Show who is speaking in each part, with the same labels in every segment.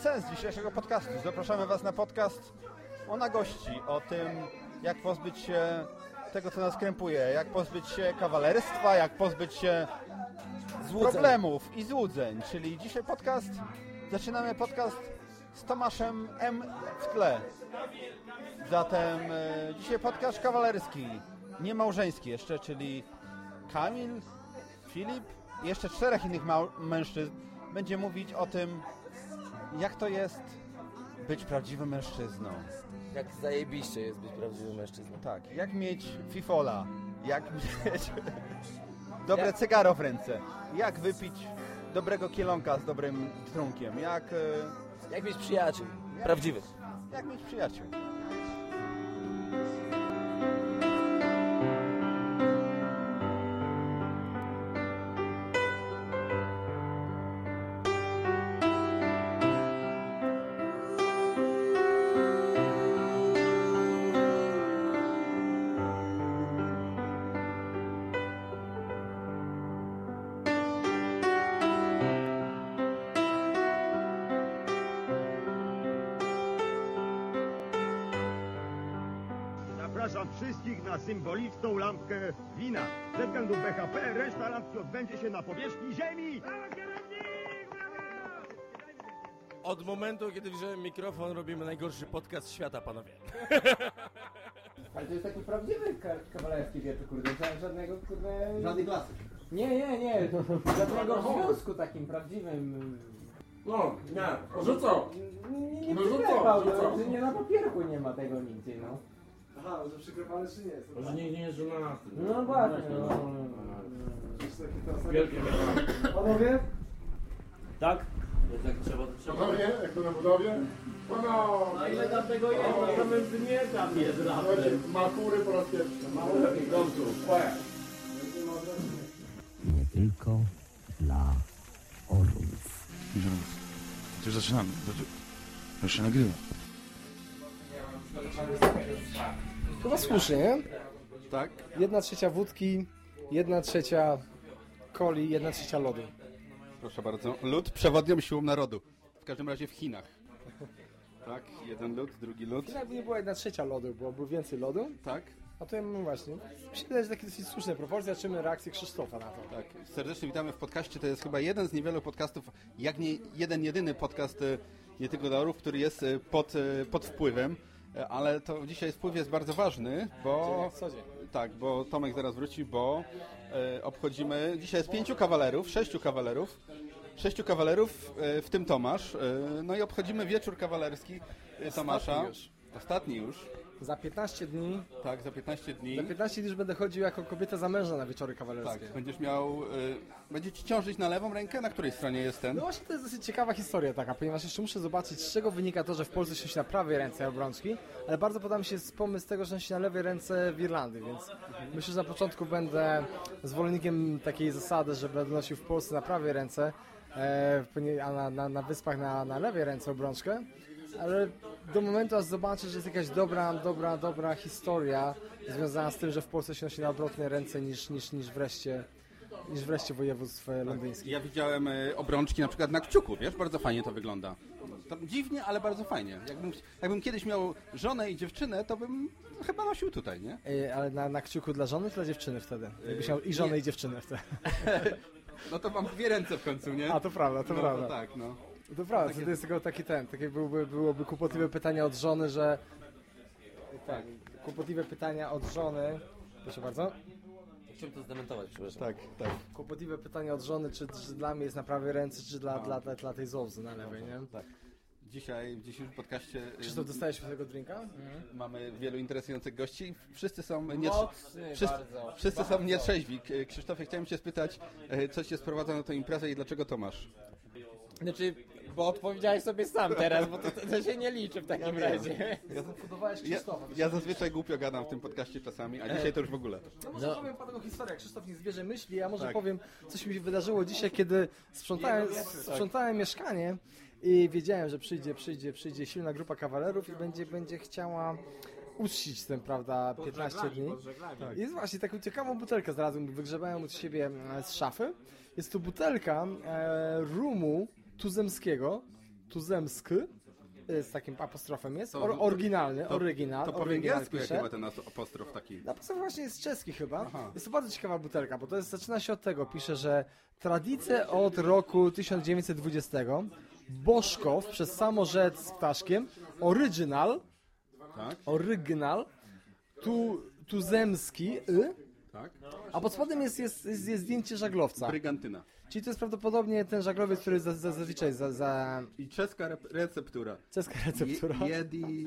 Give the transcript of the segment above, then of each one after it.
Speaker 1: sens dzisiejszego podcastu. Zapraszamy Was na podcast o nagości, o tym, jak pozbyć się tego, co nas krępuje, jak pozbyć się kawalerstwa, jak pozbyć się
Speaker 2: Złudzeń.
Speaker 1: problemów i złudzeń. Czyli dzisiaj podcast, zaczynamy podcast z Tomaszem M w tle. Zatem e, dzisiaj podcast kawalerski, nie małżeński jeszcze, czyli Kamil, Filip i jeszcze czterech innych mężczyzn będzie mówić o tym, jak to jest być prawdziwym mężczyzną.
Speaker 2: Jak zajebiście jest być prawdziwym mężczyzną.
Speaker 1: Tak, jak mieć fifola, jak mieć dobre
Speaker 2: Jak-
Speaker 1: cygaro w ręce, jak wypić dobrego kielonka z dobrym trunkiem, jak, e,
Speaker 2: Jak mieć przyjaciół. Prawdziwych.
Speaker 1: jak mieć przyjaciół.
Speaker 3: Zapraszam wszystkich na symboliczną lampkę wina. Ze względu BHP reszta lampki odbędzie się na powierzchni ziemi.
Speaker 4: Od momentu, kiedy wziąłem mikrofon, robimy najgorszy podcast świata, panowie.
Speaker 5: Ale to jest taki prawdziwy ka- kawalerski wieczór, kurde, ża- żadnego, kurde...
Speaker 6: Żadnej klasy.
Speaker 5: Nie, nie, nie, żadnego związku takim prawdziwym...
Speaker 4: No, nie, że co?
Speaker 5: Nie, nie
Speaker 4: No, że co?
Speaker 5: przyklepał,
Speaker 4: Że co?
Speaker 5: no, że nie na papierku nie ma tego nigdzie, no.
Speaker 6: Aha, że przyklepane czy nie jest.
Speaker 4: Może nikt nie jest żonaty.
Speaker 5: No właśnie, no.
Speaker 4: Wielkie
Speaker 6: Panowie?
Speaker 4: Tak? Jak trzeba, to trzeba.
Speaker 6: Panowie, jak to na budowie? Panowie!
Speaker 4: No ile tam tego jest? No to my nie tam jest
Speaker 6: makury po raz pierwszy.
Speaker 7: nie tylko dla orłów.
Speaker 8: Już zaczynamy. To, to, to już się nagrywa.
Speaker 9: Chyba słusznie, nie?
Speaker 1: Tak?
Speaker 9: Jedna trzecia wódki, jedna trzecia coli, jedna trzecia lodu.
Speaker 1: Proszę bardzo. Lud przewodnią siłą narodu. W każdym razie w Chinach. Tak, jeden lud, drugi lud.
Speaker 9: Jakby nie była jedna trzecia lodu, byłoby więcej lodu,
Speaker 1: Tak,
Speaker 9: a to ja mam właśnie. Wydaje, że takie dosyć słuszne proporcje, zobaczymy reakcję Krzysztofa na to.
Speaker 1: tak. Serdecznie witamy w podcaście. To jest chyba jeden z niewielu podcastów, jak nie jeden, jedyny podcast e, nie tylko dla orów, który jest e, pod, e, pod wpływem. E, Ale to dzisiaj wpływ jest bardzo ważny, bo... Tak, bo Tomek zaraz wróci, bo e, obchodzimy... Dzisiaj jest pięciu kawalerów, sześciu kawalerów. Sześciu kawalerów, e, w tym Tomasz. E, no i obchodzimy wieczór kawalerski e, Tomasza.
Speaker 9: już.
Speaker 1: Ostatni już.
Speaker 9: Za 15 dni,
Speaker 1: Tak, za 15 dni.
Speaker 9: za 15 dni już będę chodził jako kobieta zamężna na wieczory kawalerskie.
Speaker 1: Tak, będziesz miał... Y, będzie ci ciążyć na lewą rękę? Na której stronie jest ten?
Speaker 9: No właśnie to jest dosyć ciekawa historia taka, ponieważ jeszcze muszę zobaczyć, z czego wynika to, że w Polsce się na prawej ręce obrączki, ale bardzo podoba mi się pomysł tego, że nosi na lewej ręce w Irlandii, więc myślę, że na początku będę zwolennikiem takiej zasady, że będę nosił w Polsce na prawej ręce, e, a na, na, na wyspach na, na lewej ręce obrączkę, ale do momentu, aż zobaczę, że jest jakaś dobra, dobra, dobra historia związana z tym, że w Polsce się nosi na odwrotnej ręce niż, niż, niż wreszcie niż wreszcie województw e, londyńskich.
Speaker 1: Ja widziałem y, obrączki na przykład na kciuku, wiesz? Bardzo fajnie to wygląda. To dziwnie, ale bardzo fajnie. Jakbym, jakbym kiedyś miał żonę i dziewczynę, to bym chyba nosił tutaj, nie?
Speaker 9: Ej, ale na, na kciuku dla żony czy dla dziewczyny wtedy? Jakbyś miał i żonę
Speaker 1: nie.
Speaker 9: i dziewczynę wtedy.
Speaker 1: No to mam dwie ręce w końcu, nie?
Speaker 9: A, to prawda, to
Speaker 1: no,
Speaker 9: prawda.
Speaker 1: To tak, no.
Speaker 9: To prawda, to jest tylko taki ten, takie byłby, byłoby kłopotliwe pytanie od żony, że... Tak, kłopotliwe pytania od żony... Proszę bardzo.
Speaker 2: Chciałbym to zdementować, przepraszam.
Speaker 1: Tak, tak.
Speaker 9: Kłopotliwe pytanie od żony, czy, czy dla mnie jest na prawej ręce, czy dla, dla, dla, dla tej Zowzy na lewej, nie?
Speaker 1: Tak. Dzisiaj w dzisiejszym podcaście
Speaker 9: Krzysztof, dostałeś tego drinka?
Speaker 1: mamy wielu interesujących gości. Wszyscy są nie, wszyscy,
Speaker 2: bardzo.
Speaker 1: wszyscy są nietrzeźwi. Krzysztofie, chciałem cię spytać, e, co cię sprowadza na tę imprezę i dlaczego Tomasz?
Speaker 5: Znaczy, bo odpowiedziałeś sobie sam teraz, bo to, to się nie liczy w takim razie.
Speaker 9: Zafudowałeś
Speaker 1: Ja,
Speaker 9: Krzysztofa.
Speaker 1: ja zazwyczaj głupio gadam w tym podcaście czasami, a dzisiaj to już w ogóle.
Speaker 9: No może powiem po taką historię, Krzysztof nie zwierzę myśli, a może
Speaker 1: Tak.
Speaker 9: powiem, coś mi się wydarzyło dzisiaj, kiedy sprzątałem, sprzątałem mieszkanie i wiedziałem, że przyjdzie, przyjdzie, przyjdzie silna grupa kawalerów i będzie, będzie chciała uczcić ten, prawda, 15 dni. I jest właśnie taką ciekawą butelkę znalazłem, wygrzebałem od siebie e, z szafy. Jest to butelka e, rumu tuzemskiego, Tuzemski, y, z takim apostrofem jest, Or, oryginalny,
Speaker 1: to-
Speaker 9: oryginal,
Speaker 1: To po
Speaker 9: oryginal pisze.
Speaker 1: chyba ten apostrof taki.
Speaker 9: Podstawie właśnie jest czeski chyba.
Speaker 1: Aha.
Speaker 9: Jest to bardzo ciekawa butelka, bo to jest, zaczyna się od tego, pisze, że tradycje od roku 1920 Boszkow przez samo z ptaszkiem, original,
Speaker 1: Tak?
Speaker 9: oryginal, tu, tuzemski, y,
Speaker 1: Tak?
Speaker 9: a pod spodem jest, jest, jest, jest zdjęcie żaglowca.
Speaker 1: Brygantyna.
Speaker 9: Czyli to jest prawdopodobnie ten żaglowiec, który za- za- zazwyczaj za, za
Speaker 1: I czeska rep- receptura.
Speaker 9: czeska receptura.
Speaker 1: Je, jedi,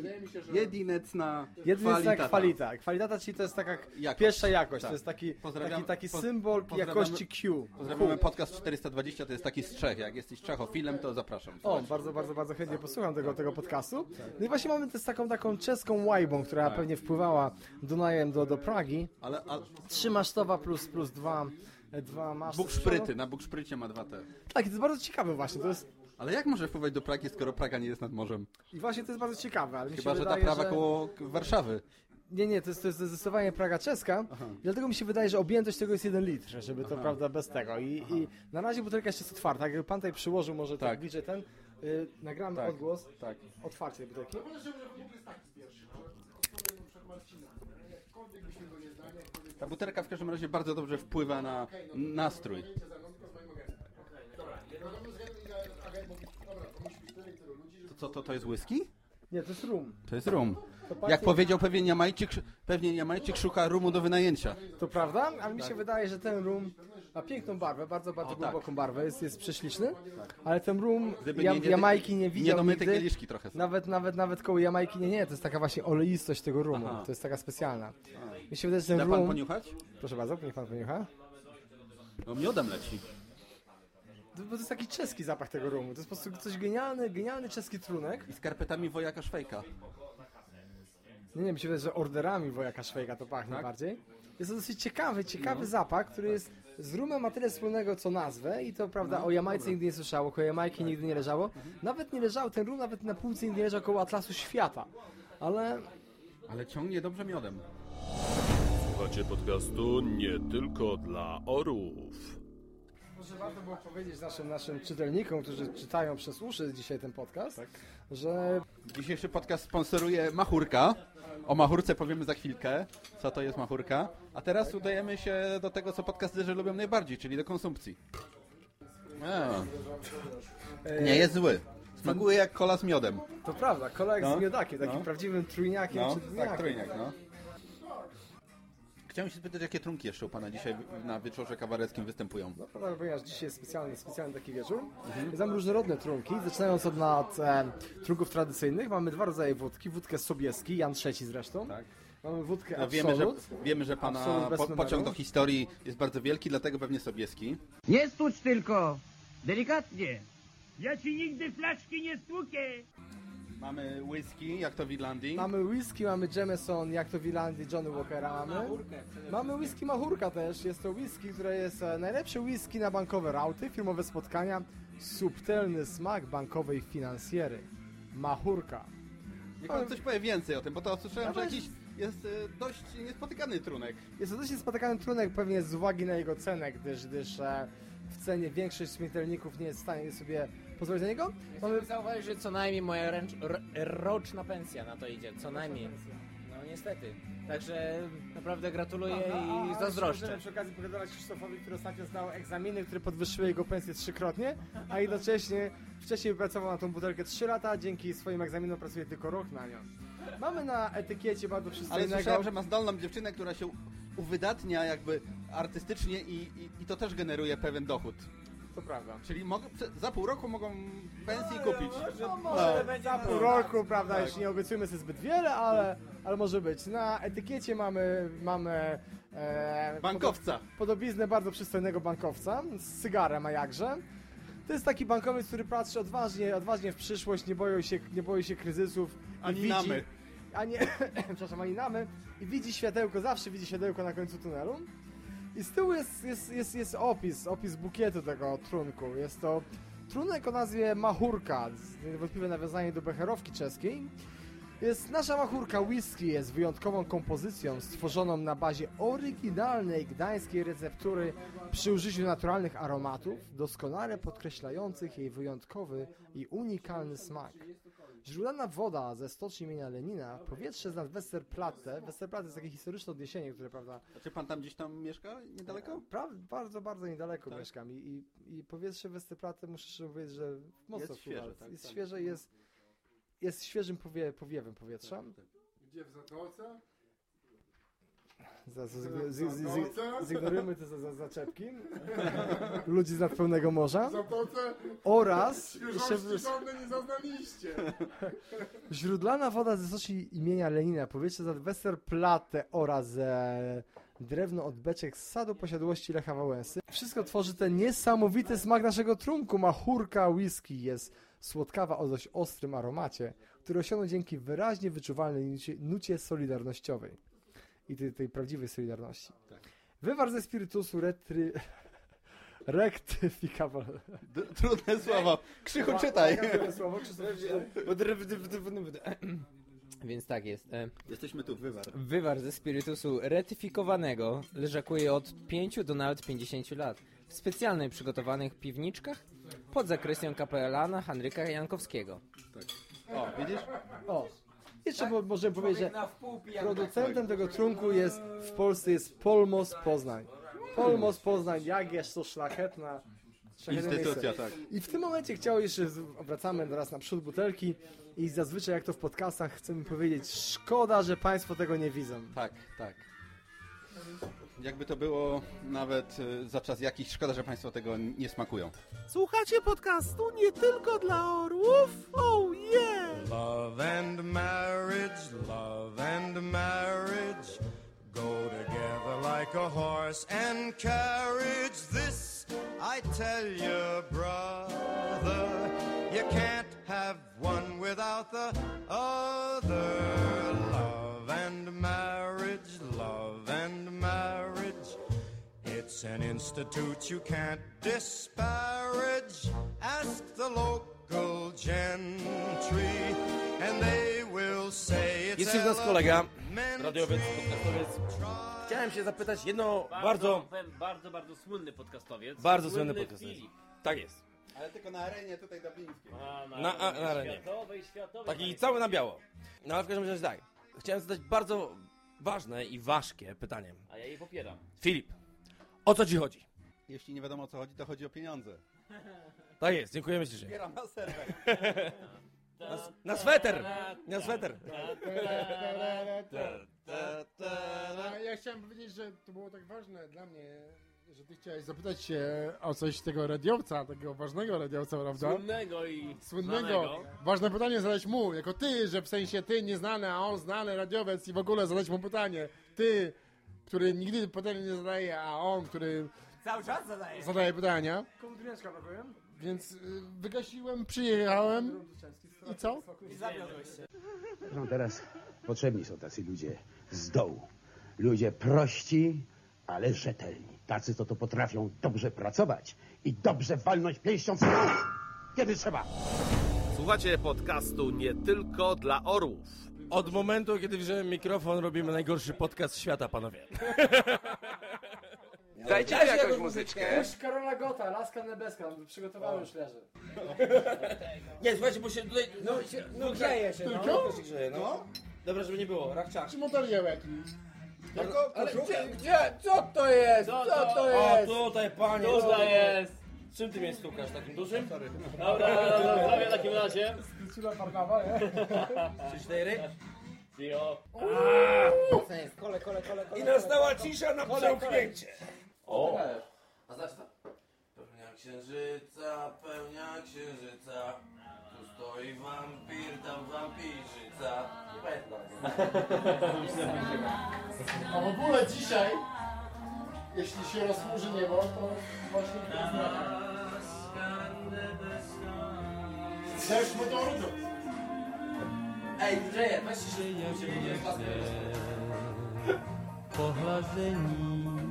Speaker 1: jedinecna kwalitata.
Speaker 9: kwalita. Kwalitata, czyli to jest taka
Speaker 1: Jakość.
Speaker 9: pierwsza jakość.
Speaker 1: Tak.
Speaker 9: To jest taki, taki, taki
Speaker 1: poz-
Speaker 9: symbol jakości Q.
Speaker 1: Pozdrawiamy podcast 420, to jest taki z Czech. Jak jesteś Czechofilem, to zapraszam.
Speaker 9: O, bardzo, bardzo, bardzo chętnie posłucham tego, tego podcastu. No i właśnie mamy też taką, taką czeską łajbą, która
Speaker 1: Tak.
Speaker 9: pewnie wpływała Dunajem do, do Pragi.
Speaker 1: Ale,
Speaker 9: masztowa plus, plus dwa, e, dwa maszty.
Speaker 1: Bukszpryty, na Bukszprycie ma dwa te.
Speaker 9: Tak, i to jest bardzo ciekawe właśnie. To jest,
Speaker 1: Ale jak może wpływać do Pragi, skoro Praga nie jest nad morzem?
Speaker 9: I właśnie to jest bardzo ciekawe, ale mi
Speaker 1: Chyba,
Speaker 9: się
Speaker 1: że ta
Speaker 9: wydaje,
Speaker 1: prawa
Speaker 9: że...
Speaker 1: koło Warszawy.
Speaker 9: Nie, nie, to jest, to jest zdecydowanie Praga czeska. Dlatego mi się wydaje, że objętość tego jest jeden litr, żeby to prawda bez tego. I, I na razie butelka jeszcze jest otwarta. Jakby pan tutaj przyłożył może tak,
Speaker 1: Tak.
Speaker 9: bliżej ten, y, nagramy
Speaker 1: Tak.
Speaker 9: odgłos.
Speaker 1: Tak.
Speaker 9: Otwarcie tej butelki.
Speaker 1: Ta butelka w każdym razie bardzo dobrze wpływa na nastrój. To co, to, to jest whisky?
Speaker 9: Nie, to jest rum.
Speaker 1: To jest rum. Jak powiedział pewien Jamajczyk, pewnie Jamajczyk szuka rumu do wynajęcia.
Speaker 9: To prawda, ale mi się wydaje, że ten rum ma piękną barwę, bardzo, bardzo
Speaker 1: O, tak.
Speaker 9: głęboką barwę, jest, jest prześliczny, ale ten rum
Speaker 1: Gdyby nie- nie-
Speaker 9: Jamajki nie widział
Speaker 1: Niedomyte
Speaker 9: nigdy.
Speaker 1: kieliszki trochę są.
Speaker 9: Nawet, nawet, nawet koło Jamajki nie, nie, to jest taka właśnie oleistość tego rumu,
Speaker 1: Aha.
Speaker 9: to jest taka specjalna. Mi się wydaje, że ten
Speaker 1: Da pan
Speaker 9: rum...
Speaker 1: poniuchać?
Speaker 9: Proszę bardzo, niech pan poniucha.
Speaker 1: No miodem leci.
Speaker 9: To, bo to jest taki czeski zapach tego rumu, to jest po prostu coś genialny, genialny czeski trunek.
Speaker 1: I skarpetami wojaka Szwejka.
Speaker 9: Nie, nie, mi się wydaje, że orderami wojaka szwejka to pachnie
Speaker 1: Tak?
Speaker 9: bardziej. Jest to dosyć ciekawy, ciekawy
Speaker 1: No.
Speaker 9: zapach, który jest z rumem ma tyle wspólnego co nazwę i to prawda,
Speaker 1: No,
Speaker 9: o Jamajce nigdy nie słyszało, koło Jamajki nigdy nie leżało. Nawet nie leżało, ten rum nawet na półce nigdy nie leżał koło Atlasu Świata. Ale
Speaker 1: Ale ciągnie dobrze miodem.
Speaker 10: Słuchacie podcastu nie tylko dla orłów.
Speaker 9: może warto było powiedzieć naszym, naszym czytelnikom, którzy czytają przez uszy dzisiaj ten podcast,
Speaker 1: Tak.
Speaker 9: że
Speaker 1: Dzisiejszy podcast sponsoruje Machurka. O Machurce powiemy za chwilkę, co to jest Machurka. A teraz udajemy się do tego, co podcasterzy lubią najbardziej, czyli do konsumpcji. A, nie jest zły. Smakuje jak kola z miodem.
Speaker 9: to prawda, kolek
Speaker 1: No,
Speaker 9: z miodakiem, takim
Speaker 1: no.
Speaker 9: prawdziwym trójniakiem
Speaker 1: No,
Speaker 9: czy
Speaker 1: tak,
Speaker 9: dwójniakiem.
Speaker 1: trójniak, no. Chciałem się spytać, jakie trunki jeszcze u Pana dzisiaj na wieczorze kawareckim występują?
Speaker 9: No, prawda, ponieważ dzisiaj jest specjalny, specjalny taki wieczór. Znam różnorodne trunki, zaczynając od, od e, trunków tradycyjnych. Mamy dwa rodzaje wódki. Wódkę Sobieski, Jan III zresztą.
Speaker 1: Tak.
Speaker 9: Mamy wódkę
Speaker 1: No, wiemy, że,
Speaker 9: Absolut.
Speaker 1: wiemy, że Pana po, pociąg do historii jest bardzo wielki, dlatego pewnie Sobieski.
Speaker 11: Nie stuć tylko! Delikatnie!
Speaker 3: Ja ci nigdy flaszki nie stłukę!
Speaker 1: Mamy whisky, jak to w Irlandii.
Speaker 9: Mamy whisky, mamy Jameson, jak to w Irlandii, Johnny Walkera mamy. Mamy whisky Mahurka też. Jest to whisky, które jest e, najlepsze whisky na bankowe rauty, firmowe spotkania. Subtelny smak bankowej finansjery. Mahurka.
Speaker 1: Niech Pan coś powie więcej o tym, bo to słyszałem, że jakiś jest e, dość niespotykany trunek.
Speaker 9: Jest to dość spotykany trunek pewnie z uwagi na jego cenę, gdyż, gdyż e, w cenie większość śmiertelników nie jest w stanie sobie pozwolić na niego. Mamy
Speaker 5: zauważyć, że co najmniej moja ręcz, ro, roczna pensja na to idzie, co najmniej. No niestety. Także naprawdę gratuluję i zazdroszczę.
Speaker 9: Przy okazji pogratulować Krzysztofowi, który ostatnio zdał egzaminy, które podwyższyły jego pensję trzykrotnie, a jednocześnie wcześniej pracował na tą butelkę 3 lata, dzięki swoim egzaminom pracuje tylko rok na nią. Mamy na etykiecie bardzo
Speaker 1: Ale
Speaker 9: przystojnego...
Speaker 1: słyszałem, że ma zdolną dziewczynę, która się uwydatnia jakby artystycznie i, i, i to też generuje pewien dochód.
Speaker 9: To prawda.
Speaker 1: Czyli prze- za pół roku mogą pensji kupić.
Speaker 9: No, może za pół roku, prawda,
Speaker 1: Tak.
Speaker 9: już nie obiecujemy sobie zbyt wiele, ale, ale może być. Na etykiecie mamy, mamy e,
Speaker 1: Bankowca.
Speaker 9: Podob, podobiznę bardzo przystojnego bankowca z cygarem, a jakże. To jest taki bankowiec, który patrzy odważnie, odważnie w przyszłość, nie boi się, nie boi się kryzysów. i
Speaker 1: Ani
Speaker 9: widzi-
Speaker 1: namy.
Speaker 9: A nie, przepraszam, ani namy. I widzi światełko, zawsze widzi światełko na końcu tunelu. I z tyłu jest, jest, jest, jest opis, opis bukietu tego trunku. Jest to trunek o nazwie Mahurka, niewątpliwe nawiązanie do becherowki czeskiej. Jest nasza machurka whisky jest wyjątkową kompozycją stworzoną na bazie oryginalnej gdańskiej receptury przy użyciu naturalnych aromatów, doskonale podkreślających jej wyjątkowy i unikalny smak. Źródlana woda ze stoczni imienia Lenina, powietrze z nad Westerplatte. Westerplatte jest takie historyczne odniesienie, które, prawda,
Speaker 1: A czy pan tam gdzieś tam mieszka niedaleko?
Speaker 9: pra, bardzo, bardzo niedaleko
Speaker 1: Tak.
Speaker 9: mieszkam i, i, i powietrze Westerplatte, muszę szczerze powiedzieć, że mocno
Speaker 1: Jest
Speaker 9: wpływa.
Speaker 1: świeże, tak,
Speaker 9: jest
Speaker 1: tak.
Speaker 9: świeże i jest, jest świeżym powie, powiewem powietrza.
Speaker 6: Gdzie w Zatoce?
Speaker 9: Za- z-
Speaker 6: W
Speaker 9: z- z- z-
Speaker 6: Zatoce?
Speaker 9: Zignorujmy te za, za, zaczepki. Ludzi z nadpełnego morza.
Speaker 6: W Zatoce?
Speaker 9: Oraz
Speaker 6: Świeżości nie zaznaliście.
Speaker 9: źródlana woda ze stoczni imienia Lenina, powietrze za Westerplatte oraz e, drewno od beczek z sadu posiadłości Lecha Wałęsy. Wszystko tworzy ten niesamowity smak naszego trunku. Machurka whisky jest słodkawa o dość ostrym aromacie, który osiągnął dzięki wyraźnie wyczuwalnej nucie, nucie solidarnościowej i tej, tej prawdziwej solidarności. Wywar ze spirytusu retry... Rektyfikable.
Speaker 1: D- trudne słowo. Krzychu, czytaj.
Speaker 5: Więc tak jest. E,
Speaker 1: Jesteśmy tu, wywar.
Speaker 5: Wywar ze spirytusu retyfikowanego leżakuje od 5 do nawet 50 lat w specjalnie przygotowanych piwniczkach pod zakreslą kapelana Henryka Jankowskiego.
Speaker 1: O, widzisz?
Speaker 9: O, jeszcze mo- możemy powiedzieć, że producentem tego trunku jest w Polsce jest Polmos Poznań. Polmos Poznań, jakież to szlachetna,
Speaker 1: Instytucja, tak.
Speaker 9: I w tym momencie chciał jeszcze, wracamy teraz na przód butelki i zazwyczaj jak to w podcastach chcemy powiedzieć, szkoda, że Państwo tego nie widzą.
Speaker 1: Tak, tak. Jakby to było nawet y, za czas jakiś, szkoda, że Państwo tego nie smakują.
Speaker 12: Słuchacie podcastu nie tylko dla orłów? Oh yeah!
Speaker 13: Love and marriage, love and marriage go together like a horse and carriage. This I tell you, brother, you can't have one without the other. It's an institute you can't disparage. Ask the local gentry, and they will say it's
Speaker 4: Jest wśród nas kolega, radiowiec, podcastowiec. Chciałem się zapytać jedno bardzo,
Speaker 14: Bardzo, bardzo, bardzo słynny podcastowiec.
Speaker 4: bardzo słynny podcastowiec.
Speaker 14: Filip.
Speaker 4: Tak jest.
Speaker 1: Ale tylko na arenie tutaj dublińskiej.
Speaker 14: A, na,
Speaker 4: Na- a- na arenie.
Speaker 14: Światowej, światowej.
Speaker 4: Taki cały na biało. No ale w każdym razie tak. Chciałem zadać bardzo ważne i ważkie pytanie.
Speaker 14: A ja jej popieram.
Speaker 4: Filip, o co ci chodzi?
Speaker 1: Jeśli nie wiadomo o co chodzi, to chodzi o pieniądze.
Speaker 4: Tak jest, dziękujemy ci.
Speaker 1: Zbieram na serwer.
Speaker 4: Na, na sweter! Na sweter!
Speaker 6: A Ja chciałem powiedzieć, że to było tak ważne dla mnie, że ty chciałeś zapytać się o coś tego radiowca, takiego ważnego radiowca, prawda?
Speaker 14: Słynnego i
Speaker 6: Słynnego.
Speaker 14: znanego.
Speaker 6: Ważne pytanie zadać mu, jako ty, że w sensie ty nieznany, a on znany radiowiec i w ogóle zadać mu pytanie. Ty, który nigdy pytania nie zadaje, a on, który
Speaker 9: Cały czas zadaję.
Speaker 6: zadaje pytania.
Speaker 9: Komu drineczka brakuje?
Speaker 6: Więc y, wygasiłem, przyjechałem i co?
Speaker 9: I zawiodłeś się.
Speaker 15: No teraz potrzebni są tacy ludzie z dołu. Ludzie prości, ale rzetelni. Tacy, co to potrafią dobrze pracować i dobrze walnąć pięścią w stół, kiedy trzeba.
Speaker 10: Słuchacie podcastu nie tylko dla orłów.
Speaker 4: Od momentu, kiedy wziąłem mikrofon, robimy najgorszy podcast świata, panowie.
Speaker 9: Dajcie mi jakąś muzyczkę. Puść Karola Gota, Laska Nebeska, przygotowałem już leży.
Speaker 4: Nie, słuchajcie, bo się tutaj...
Speaker 9: No, się, no grzeje się, no.
Speaker 6: Tylko?
Speaker 4: się grzeje, no. Dobra, żeby nie było, rachciach.
Speaker 6: Czy motorieł jakiś?
Speaker 9: Ale gdzie, gdzie, co to jest? Co to
Speaker 4: O,
Speaker 9: jest?
Speaker 4: tutaj, panie. co
Speaker 14: Tutaj
Speaker 4: to-
Speaker 14: jest.
Speaker 4: Czym ty mnie stukasz, takim dużym?
Speaker 14: Dobra, dobra, dobra, w takim razie.
Speaker 6: Cula Barnawa, nie?
Speaker 4: Trzy, cztery.
Speaker 14: Cio.
Speaker 9: Kole, kole, kole, kole.
Speaker 4: I nastała cisza na przełknięcie.
Speaker 14: O!
Speaker 4: A zacznę. Pełnia księżyca, pełnia księżyca. Tu stoi wampir, tam wampirzyca. Nie pamiętam.
Speaker 6: A w ogóle dzisiaj, Jeśli się rozmurzy niebo, to właśnie poznaje. Chcesz mu to rudą.
Speaker 4: Ej, Dreje, weź się
Speaker 16: Pohlazení,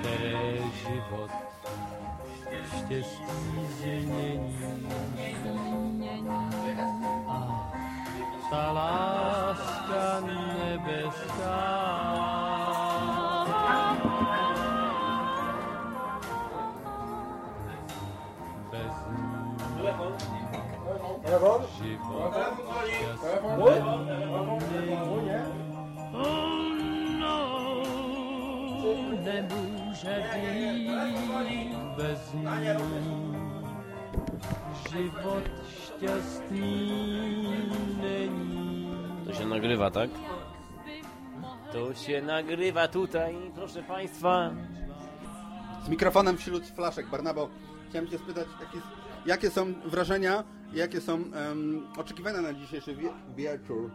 Speaker 16: které život štěstí změní. A ta láska nebeská żywot nie może być bez niej. Żywot szczęśliwy.
Speaker 4: To się nagrywa, tak? To się nagrywa tutaj, proszę państwa.
Speaker 1: Z mikrofonem wśród flaszek. Barnabo, chciałem cię spytać, jakie, jakie są wrażenia, jakie są em, oczekiwania na dzisiejszy wie, wieczór?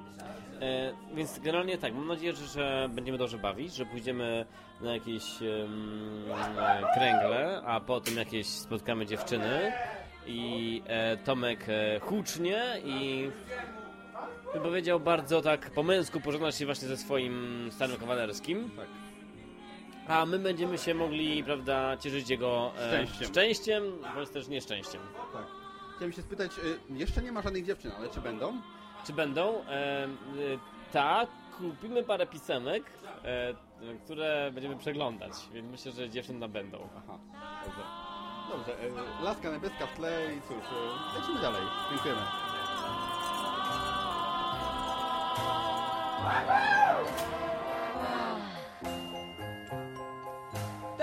Speaker 4: E, więc generalnie tak, mam nadzieję, że, że będziemy dobrze bawić, że pójdziemy na jakieś e, kręgle, a potem jakieś spotkamy dziewczyny i e, Tomek e, hucznie i bym powiedział bardzo tak po męsku pożegna się właśnie ze swoim stanem kawalerskim.
Speaker 1: Tak.
Speaker 4: A my będziemy się mogli, prawda, cieszyć jego e,
Speaker 1: Szczęściem.
Speaker 4: szczęściem bądź też nieszczęściem.
Speaker 1: Tak. Chciałem się spytać, y, jeszcze nie ma żadnych dziewczyn, ale czy będą?
Speaker 4: Czy będą? E, e, tak, kupimy parę pisemek, e, które będziemy przeglądać, więc myślę, że dziewczyn tam będą.
Speaker 1: Aha, dobrze. Dobrze, y, laska niebieska w tle i cóż, y, lecimy dalej. Dziękujemy.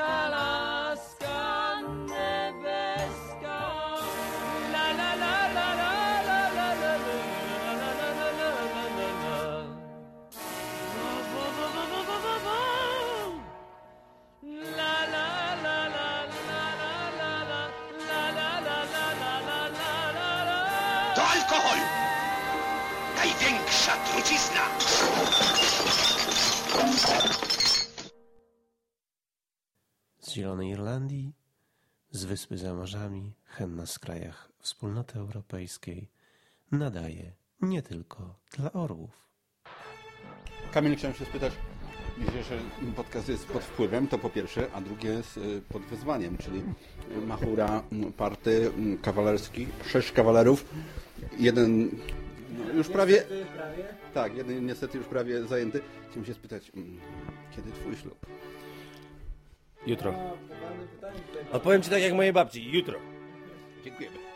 Speaker 16: la
Speaker 17: Z Zielonej Irlandii, z Wyspy za Morzami, henna z krajach Wspólnoty Europejskiej, nadaje nie tylko dla orłów.
Speaker 1: Kamil, chciałem się spytać, dzisiejszy podcast jest pod wpływem, to po pierwsze, a drugie jest y, pod wyzwaniem, czyli Machura, party m, kawalerski, sześć kawalerów, jeden no, już prawie, tak, jeden niestety już prawie zajęty. Chciałem się spytać, m, kiedy twój ślub?
Speaker 4: Jutro. Odpowiem ci tak jak mojej babci, jutro.
Speaker 1: Dziękujemy.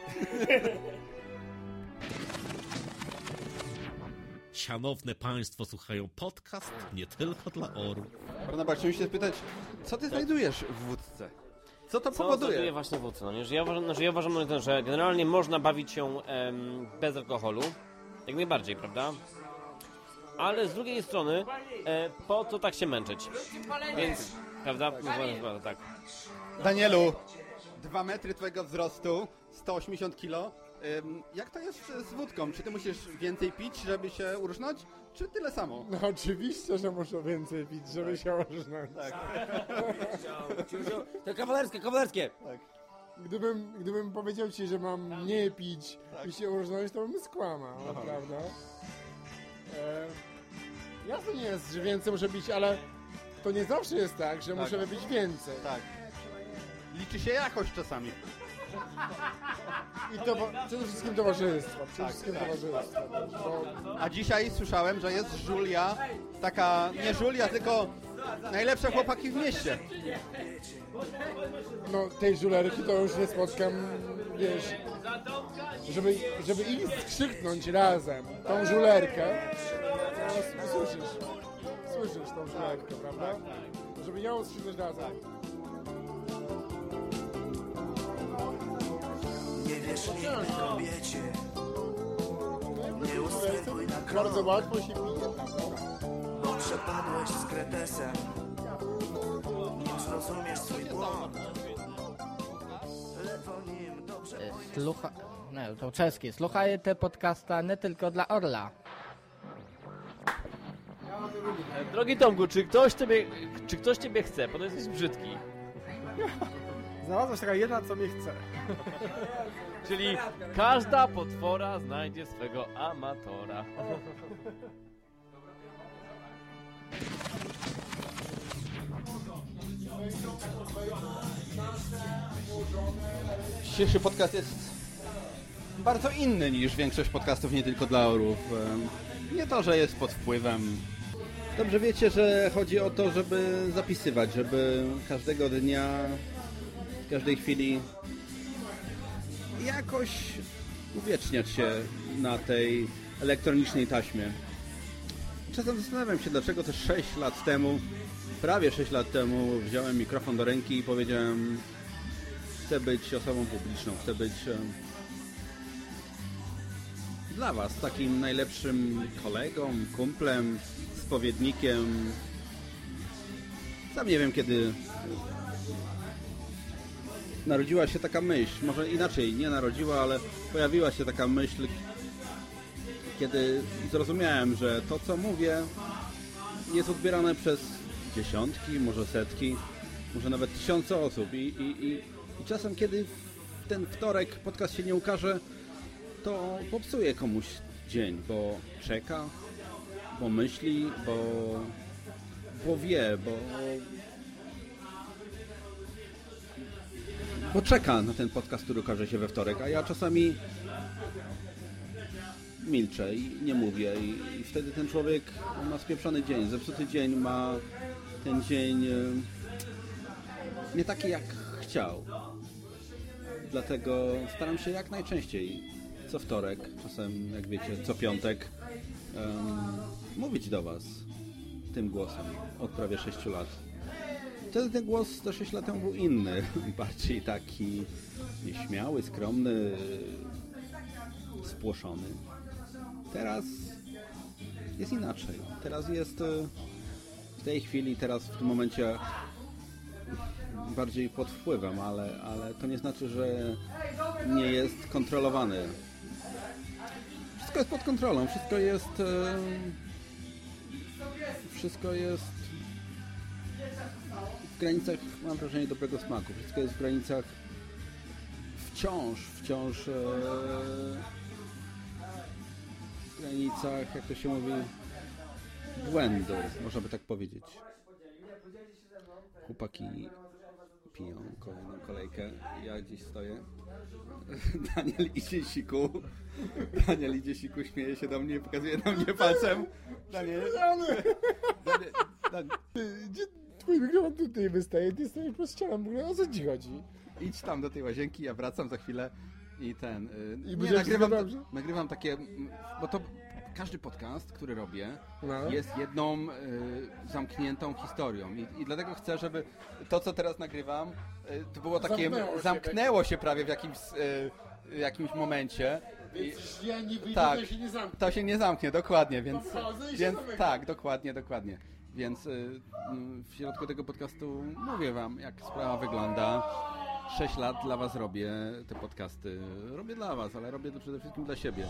Speaker 18: Szanowne Państwo słuchają podcast nie tylko dla orłów.
Speaker 1: Barnaba, chciałem się spytać, co ty znajdujesz w wódce? Co to
Speaker 4: Co
Speaker 1: powoduje?
Speaker 4: znajduje właśnie wódce? No, nie, że ja uważam, że ja uważam, że generalnie można bawić się em, bez alkoholu, jak najbardziej, prawda? Ale z drugiej strony, e, po co tak się męczyć? Więc, prawda? Uważam, tak.
Speaker 1: Danielu, dwa metry twojego wzrostu, 180 kilo. Ym, Jak to jest z wódką? Czy ty musisz więcej pić, żeby się urżnąć? Czy tyle samo?
Speaker 6: No oczywiście, że muszę więcej pić, żeby się orżnąć.
Speaker 1: Tak.
Speaker 4: To kawalerskie, kawalerskie!
Speaker 1: Tak.
Speaker 6: Gdybym, gdybym powiedział ci, że mam nie pić i się urżnąć, to bym skłamał,
Speaker 1: Aha.
Speaker 6: prawda? E, jasne nie jest, że więcej muszę pić, ale to nie zawsze jest tak, że
Speaker 1: Tak.
Speaker 6: muszę wypić więcej.
Speaker 1: Tak. Liczy się jakość czasami.
Speaker 6: I to przede wszystkim towarzystwo. Przede
Speaker 1: Tak,
Speaker 6: wszystkim
Speaker 1: tak.
Speaker 6: towarzystwo. Bo
Speaker 1: A dzisiaj słyszałem, że jest Julia, taka, nie Julia, tylko najlepsze chłopaki w mieście.
Speaker 6: no, tej żulerki to już nie spotkam, wiesz, żeby, żeby ich skrzyknąć razem, tą żulerkę, no, słyszysz, słyszysz tą żulerkę, prawda? Żeby ją skrzyknąć razem.
Speaker 19: Nie wiesz nigdy kobiecie Nie ustępuj na krok
Speaker 6: Bardzo łatwo się pije?
Speaker 19: Bo przepadłeś z kretesem Nim zrozumiesz swój błąd nim dobrze
Speaker 20: Slucha... Nie, to czeskie. Słuchajcie podcasta nie tylko dla Orla.
Speaker 4: Drogi Tomku, czy ktoś ciebie, czy ktoś ciebie chce? Bo to jesteś brzydki.
Speaker 9: Znalazła się taka jedna, co mnie chce.
Speaker 4: Czyli każda potwora znajdzie swego amatora.
Speaker 1: Dzisiejszy podcast jest bardzo inny niż większość podcastów nie tylko dla orów. Nie to, że jest pod wpływem. Dobrze wiecie, że chodzi o to, żeby zapisywać, żeby każdego dnia, w każdej chwili jakoś uwieczniać się na tej elektronicznej taśmie. Czasem zastanawiam się, dlaczego też 6 lat temu, prawie 6 lat temu, wziąłem mikrofon do ręki i powiedziałem, chcę być osobą publiczną, chcę być dla Was takim najlepszym kolegą, kumplem, spowiednikiem. Sam nie wiem, kiedy narodziła się taka myśl, może inaczej, nie narodziła, ale pojawiła się taka myśl, kiedy zrozumiałem, że to, co mówię, jest odbierane przez dziesiątki, może setki, może nawet tysiące osób i, i, i, i czasem, kiedy ten wtorek podcast się nie ukaże, to popsuje komuś dzień, bo czeka, bo myśli, bo, bo wie, bo, bo czeka na ten podcast, który ukaże się we wtorek, a ja czasami milczę i nie mówię i, i wtedy ten człowiek ma spieprzony dzień, zepsuty dzień, ma ten dzień e, nie taki jak chciał. Dlatego staram się jak najczęściej, co wtorek, czasem jak wiecie, co piątek, em, mówić do Was tym głosem od prawie 6 lat. Wtedy ten głos te 6 lat temu był inny, bardziej taki nieśmiały, skromny, spłoszony. Teraz jest inaczej. Teraz jest e, w tej chwili, teraz w tym momencie bardziej pod wpływem, ale, ale to nie znaczy, że nie jest kontrolowany. Wszystko jest pod kontrolą, wszystko jest e, wszystko jest w granicach, mam wrażenie, dobrego smaku. Wszystko jest w granicach wciąż, wciąż e, w granicach, jak to się mówi, błędu, można by tak powiedzieć. Chłopaki piją kolejną kolejkę, ja gdzieś stoję. Daniel idzie siku. Daniel idzie siku, śmieje się do mnie, pokazuje na mnie palcem. Daniel, Daniel, Daniel,
Speaker 6: Gdzie twój mikrofon tutaj wystaje? Ty pod ścianą, w ogóle o co ci chodzi?
Speaker 1: idź tam do tej łazienki, ja wracam za chwilę i ten. y,
Speaker 6: I
Speaker 1: nie, nagrywam, nagrywam takie. Bo to każdy podcast, który robię,
Speaker 6: No.
Speaker 1: jest jedną y, zamkniętą historią. I, I dlatego chcę, żeby to, co teraz nagrywam, y, to było takie.
Speaker 6: Zamknęło się,
Speaker 1: zamknęło się prawie w jakimś, y, jakimś momencie.
Speaker 6: Więc ja nie wyjdę,
Speaker 1: tak,
Speaker 6: to się nie zamknie.
Speaker 1: To się nie zamknie, dokładnie, więc, więc tak, dokładnie, dokładnie. Więc y, mm, w środku tego podcastu mówię wam, jak sprawa wygląda. 6 lat dla was robię te podcasty. Robię dla was, ale robię to przede wszystkim dla siebie.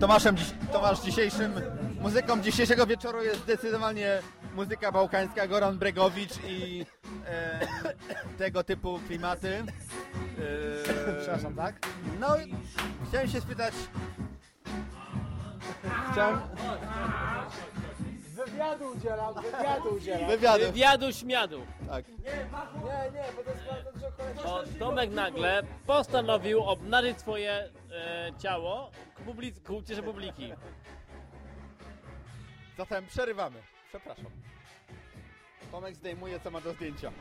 Speaker 1: Tomaszem, Tomasz dzisiejszym, muzyką dzisiejszego wieczoru jest zdecydowanie muzyka bałkańska, Goran Bregowicz i e, tego typu klimaty. E,
Speaker 9: Przepraszam, tak?
Speaker 1: No, i chciałem się spytać... Chciałem...
Speaker 9: Wywiadu udzielam, wywiadu udzielam.
Speaker 1: Wywiadu.
Speaker 14: Wywiadu śmiadu.
Speaker 1: Tak.
Speaker 9: Nie, nie, bo to jest bardzo dużo kolektywów.
Speaker 14: O, Tomek nagle postanowił obnażyć swoje e, ciało ku, public, ku uciesze publiki.
Speaker 1: Zatem przerywamy. Przepraszam. Tomek zdejmuje, co ma do zdjęcia.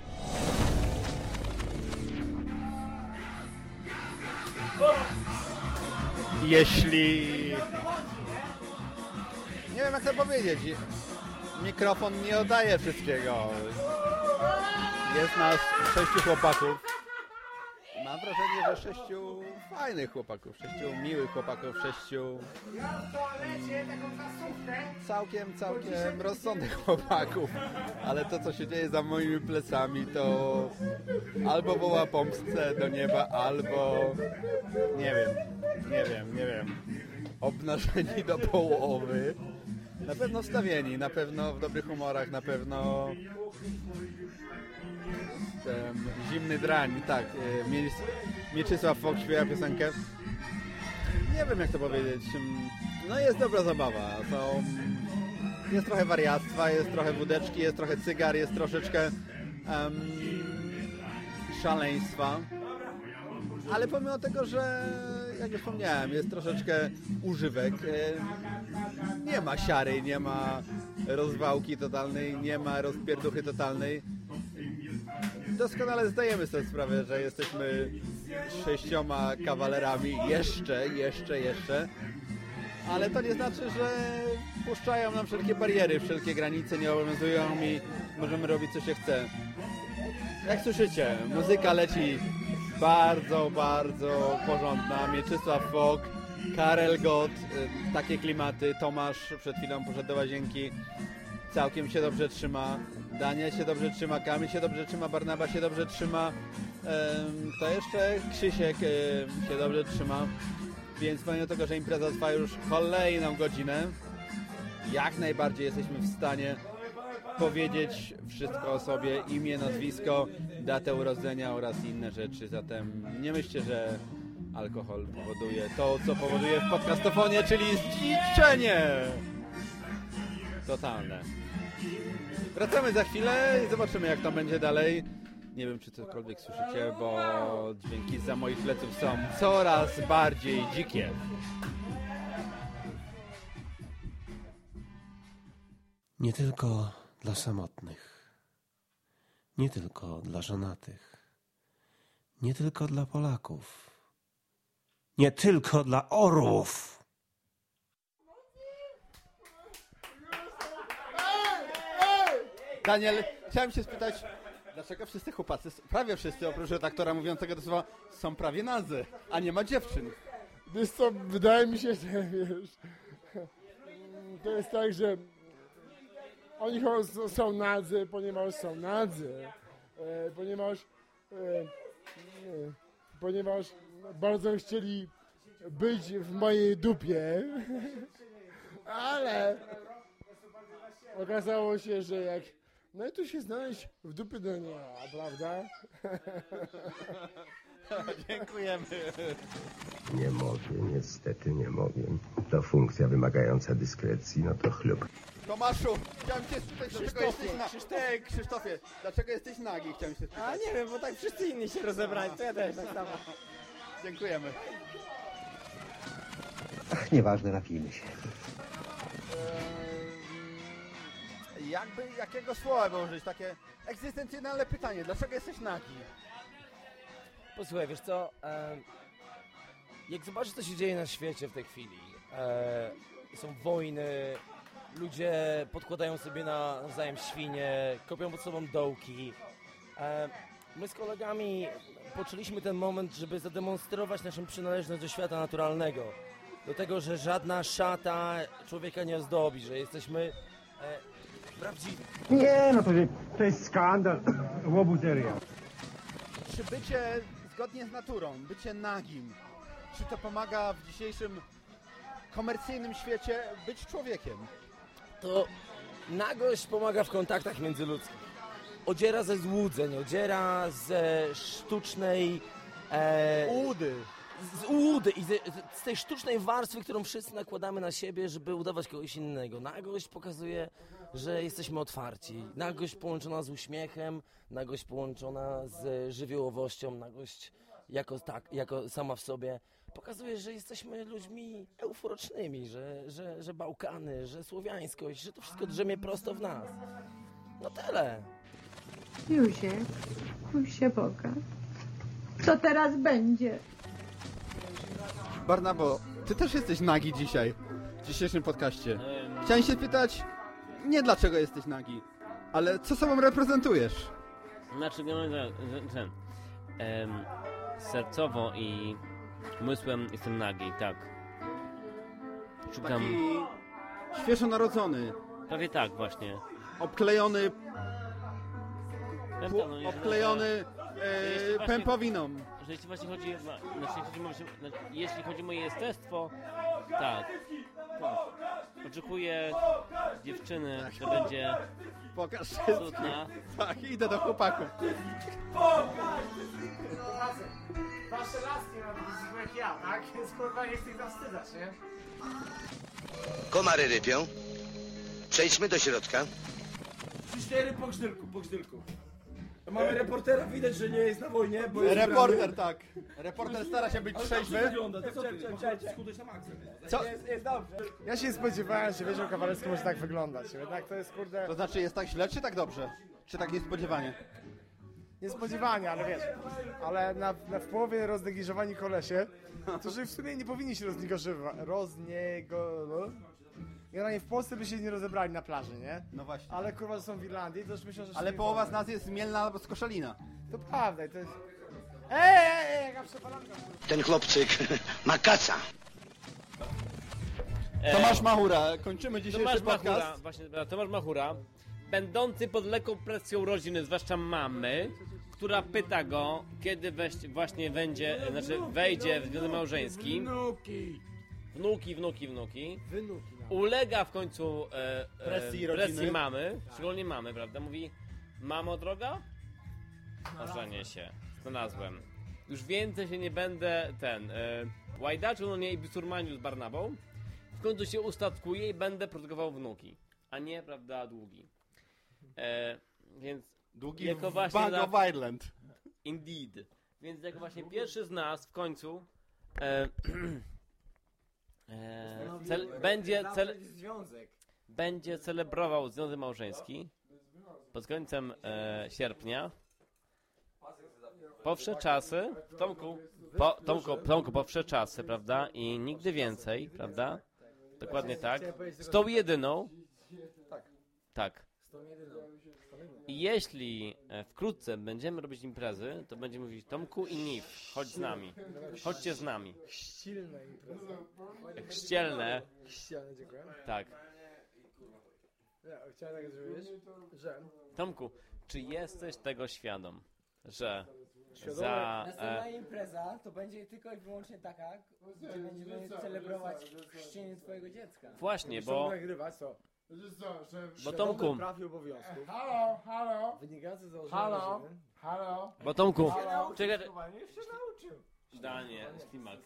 Speaker 1: Jeśli... Nie wiem jak to powiedzieć. Mikrofon nie oddaje wszystkiego. Jest nas sześciu chłopaków. Mam wrażenie, że sześciu fajnych chłopaków, sześciu miłych chłopaków, sześciu całkiem, całkiem rozsądnych chłopaków. Ale to, co się dzieje za moimi plecami, to albo woła pomstę do nieba, albo nie wiem, nie wiem, nie wiem. Obnażeni do połowy. Na pewno wstawieni, na pewno w dobrych humorach, na pewno em, zimny drań, tak. Mie- Mieczysław Fok śpiewa piosenkę. Nie wiem jak to powiedzieć. No jest dobra zabawa. Są, jest trochę wariactwa, jest trochę wódeczki, jest trochę cygar, jest troszeczkę em, szaleństwa. Ale pomimo tego, że jak już wspomniałem, jest troszeczkę używek, e, nie ma siary, nie ma rozwałki totalnej, nie ma rozpierduchy totalnej. Doskonale zdajemy sobie sprawę, że jesteśmy sześcioma kawalerami, jeszcze, jeszcze, jeszcze. Ale to nie znaczy, że puszczają nam wszelkie bariery, wszelkie granice nie obowiązują i możemy robić co się chce. Jak słyszycie, muzyka leci bardzo, bardzo porządna. Mieczysław Fok, Karel Gott, y, takie klimaty. Tomasz przed chwilą poszedł do łazienki. Całkiem się dobrze trzyma. Daniel się dobrze trzyma, Kamil się dobrze trzyma, Barnaba się dobrze trzyma. Kto jeszcze? Krzysiek em, się dobrze trzyma. Więc pomimo tego, że impreza trwa już kolejną godzinę, jak najbardziej jesteśmy w stanie powiedzieć wszystko o sobie, imię, nazwisko, datę urodzenia oraz inne rzeczy. Zatem nie myślcie, że alkohol powoduje to, co powoduje w podcastofonie, czyli zdziczenie totalne. Wracamy za chwilę i zobaczymy, jak to będzie dalej. Nie wiem, czy cokolwiek słyszycie, bo dźwięki za moich pleców są coraz bardziej dzikie.
Speaker 17: Nie tylko dla samotnych, nie tylko dla żonatych, nie tylko dla Polaków, nie tylko dla orłów.
Speaker 1: Daniel, chciałem się spytać, dlaczego wszyscy chłopacy, prawie wszyscy oprócz redaktora mówiącego to słowa, są prawie nazy, a nie ma dziewczyn?
Speaker 6: Wiesz co, wydaje mi się, że wiesz, to jest tak, że oni są- nadzy, ponieważ są nadzy, e, ponieważ, e, e, ponieważ bardzo chcieli być w mojej dupie, ale okazało się, że jak no i tu się znaleźć w dupie do nie ma, prawda?
Speaker 1: Dziękujemy.
Speaker 21: Nie mogę, niestety nie mogę. To funkcja wymagająca dyskrecji, no to chlub.
Speaker 1: Tomaszu, chciałem cię spytać, dlaczego
Speaker 5: Krzysztofie,
Speaker 1: jesteś nagi?
Speaker 5: Krzysztofie.
Speaker 1: Krzysztofie, dlaczego jesteś nagi? Chciałem się spytać.
Speaker 5: A nie wiem, bo tak wszyscy inni się rozebrali, to ja też tak samo.
Speaker 1: Dziękujemy.
Speaker 21: Ach, nieważne, napijmy się.
Speaker 1: Jakby, jakiego słowa by użyć? Takie egzystencjonalne pytanie. Dlaczego jesteś nagi?
Speaker 2: Posłuchaj, wiesz co, e, jak zobaczysz, co się dzieje na świecie w tej chwili, e, są wojny, ludzie podkładają sobie na- nawzajem świnie, kopią pod sobą dołki. E, my z kolegami poczuliśmy ten moment, żeby zademonstrować naszą przynależność do świata naturalnego. Do tego, że żadna szata człowieka nie ozdobi, że jesteśmy e, prawdziwi.
Speaker 3: Nie, no to, to jest skandal. Łobuzeria.
Speaker 1: Czy bycie zgodnie z naturą, bycie nagim, czy to pomaga w dzisiejszym komercyjnym świecie być człowiekiem?
Speaker 2: to nagość pomaga w kontaktach międzyludzkich. Odziera ze złudzeń, odziera ze sztucznej... E,
Speaker 1: Udy.
Speaker 2: Z udy i ze, z tej sztucznej warstwy, którą wszyscy nakładamy na siebie, żeby udawać kogoś innego. Nagość pokazuje, że jesteśmy otwarci. Nagość połączona z uśmiechem, nagość połączona z żywiołowością, nagość jako, tak, jako sama w sobie pokazuje, że jesteśmy ludźmi euforocznymi, że, że, że Bałkany, że słowiańskość, że to wszystko drzemie prosto w nas. No tyle.
Speaker 22: Józiek, kuj się Boga. Co teraz będzie?
Speaker 1: Barnabo, ty też jesteś nagi dzisiaj, w dzisiejszym podcaście. Chciałem się spytać, nie dlaczego jesteś nagi, ale co sobą reprezentujesz?
Speaker 4: Znaczy, generalnie ten, em, sercowo i umysłem jestem nagi, tak. Szukam...
Speaker 1: Taki świeżo narodzony,
Speaker 4: Prawie tak właśnie.
Speaker 1: obklejony,
Speaker 4: Pęta, no nie,
Speaker 1: obklejony e,
Speaker 4: właśnie-
Speaker 1: pępowiną.
Speaker 4: Że jeśli właśnie chodzi, o- znaczy, jeśli chodzi, o- znaczy, jeśli chodzi o moje jestestwo, tak. Oczekuję dziewczyny, która będzie
Speaker 1: Pokaż
Speaker 4: cudna.
Speaker 1: Tak, idę do chłopaków.
Speaker 9: Wasze laski na takie jak ja, tak? Więc kurwa nie chcę ich zawstydzać, nie?
Speaker 23: Komary rypią. Przejdźmy do środka.
Speaker 6: Trzy, cztery po grzdylku, po grzdylku.
Speaker 2: Mamy reportera, widać, że nie jest na wojnie, bo jest
Speaker 1: Reporter, tak. Reporter stara się być trzeźwy.
Speaker 2: wygląda, to co, skuteś na maksa.
Speaker 1: Co?
Speaker 2: Jest, jest dobrze.
Speaker 9: Ja się nie spodziewałem, że Wieżą Kawalerską może tak wyglądać. Jednak to jest, kurde,
Speaker 1: To znaczy jest tak źle, czy tak dobrze? Czy tak niespodziewanie?
Speaker 9: niespodziewanie, ale wiesz. Ale na, na w połowie roznegliżowani kolesie, którzy w sumie nie powinni się roznegożywać. Rozniego... Generalnie w Polsce by się nie rozebrali na plaży, nie?
Speaker 1: No właśnie.
Speaker 9: Ale kurwa, że są w Irlandii, to już myślę, że...
Speaker 1: Ale połowa z nas jest z Mielna albo z Koszalina.
Speaker 9: To prawda i to jest... Ej, ej, ej, jaka przepalanka.
Speaker 24: Ten chłopczyk ma kaca.
Speaker 1: Tomasz Machura, kończymy dzisiejszy
Speaker 4: Tomasz
Speaker 1: podcast.
Speaker 4: Machura, właśnie, dobra, Tomasz Machura, będący pod lekką presją rodziny, zwłaszcza mamy, która pyta go, kiedy weź, właśnie będzie, znaczy wejdzie w związek małżeński.
Speaker 2: Wnuki.
Speaker 4: Wnuki, wnuki, wnuki. Ulega w końcu e, e,
Speaker 1: Presji
Speaker 4: presji
Speaker 1: rodziny.
Speaker 4: mamy, szczególnie mamy, prawda? Mówi, mamo droga, ożenię się, znalazłem. Już więcej się nie będę ten, e, łajdaczył, no nie, i bisurmaniu z Barnabą. W końcu się ustatkuje i będę produkował wnuki, a nie, prawda, długi. E, więc
Speaker 1: Długi
Speaker 4: jako
Speaker 1: w
Speaker 4: właśnie
Speaker 1: Bank
Speaker 4: za-
Speaker 1: of Ireland.
Speaker 4: Indeed. Więc jako właśnie pierwszy z nas w końcu e, cel, będzie, cel, będzie celebrował związek małżeński pod końcem e, sierpnia. Powsze czasy, Tomku, po, Tomku, Tomku, powsze czasy, prawda? I nigdy więcej, prawda? Dokładnie tak. Z tą jedyną,
Speaker 9: Tak.
Speaker 4: tak.
Speaker 9: Z tą jedyną.
Speaker 4: I jeśli e, wkrótce będziemy robić imprezy, to będziemy mówić Tomku i Niv, chodź z nami. Chodźcie z nami.
Speaker 9: Chrzcilne imprezy.
Speaker 4: Chrzcielne.
Speaker 9: Chrzcielne, dziękuję.
Speaker 4: Tak.
Speaker 9: Ja, chciałem tak zrobić, że...
Speaker 4: Tomku, czy jesteś tego świadom, że
Speaker 9: Świadomy.
Speaker 4: za...
Speaker 5: Następna
Speaker 4: E,
Speaker 5: impreza to będzie tylko i wyłącznie taka, gdzie będziemy celebrować chrzcienie twojego dziecka.
Speaker 4: Właśnie, bo-
Speaker 9: mogę nagrywać, to... Że co, że
Speaker 4: Bo Tomku-
Speaker 9: praw i obowiązków. Halo, halo. Wynikające z założenia
Speaker 6: Halo,
Speaker 9: rodziny. Halo.
Speaker 4: Bo Tomku, czekaj,
Speaker 9: Już się nauczył.
Speaker 4: Danie, ślimak.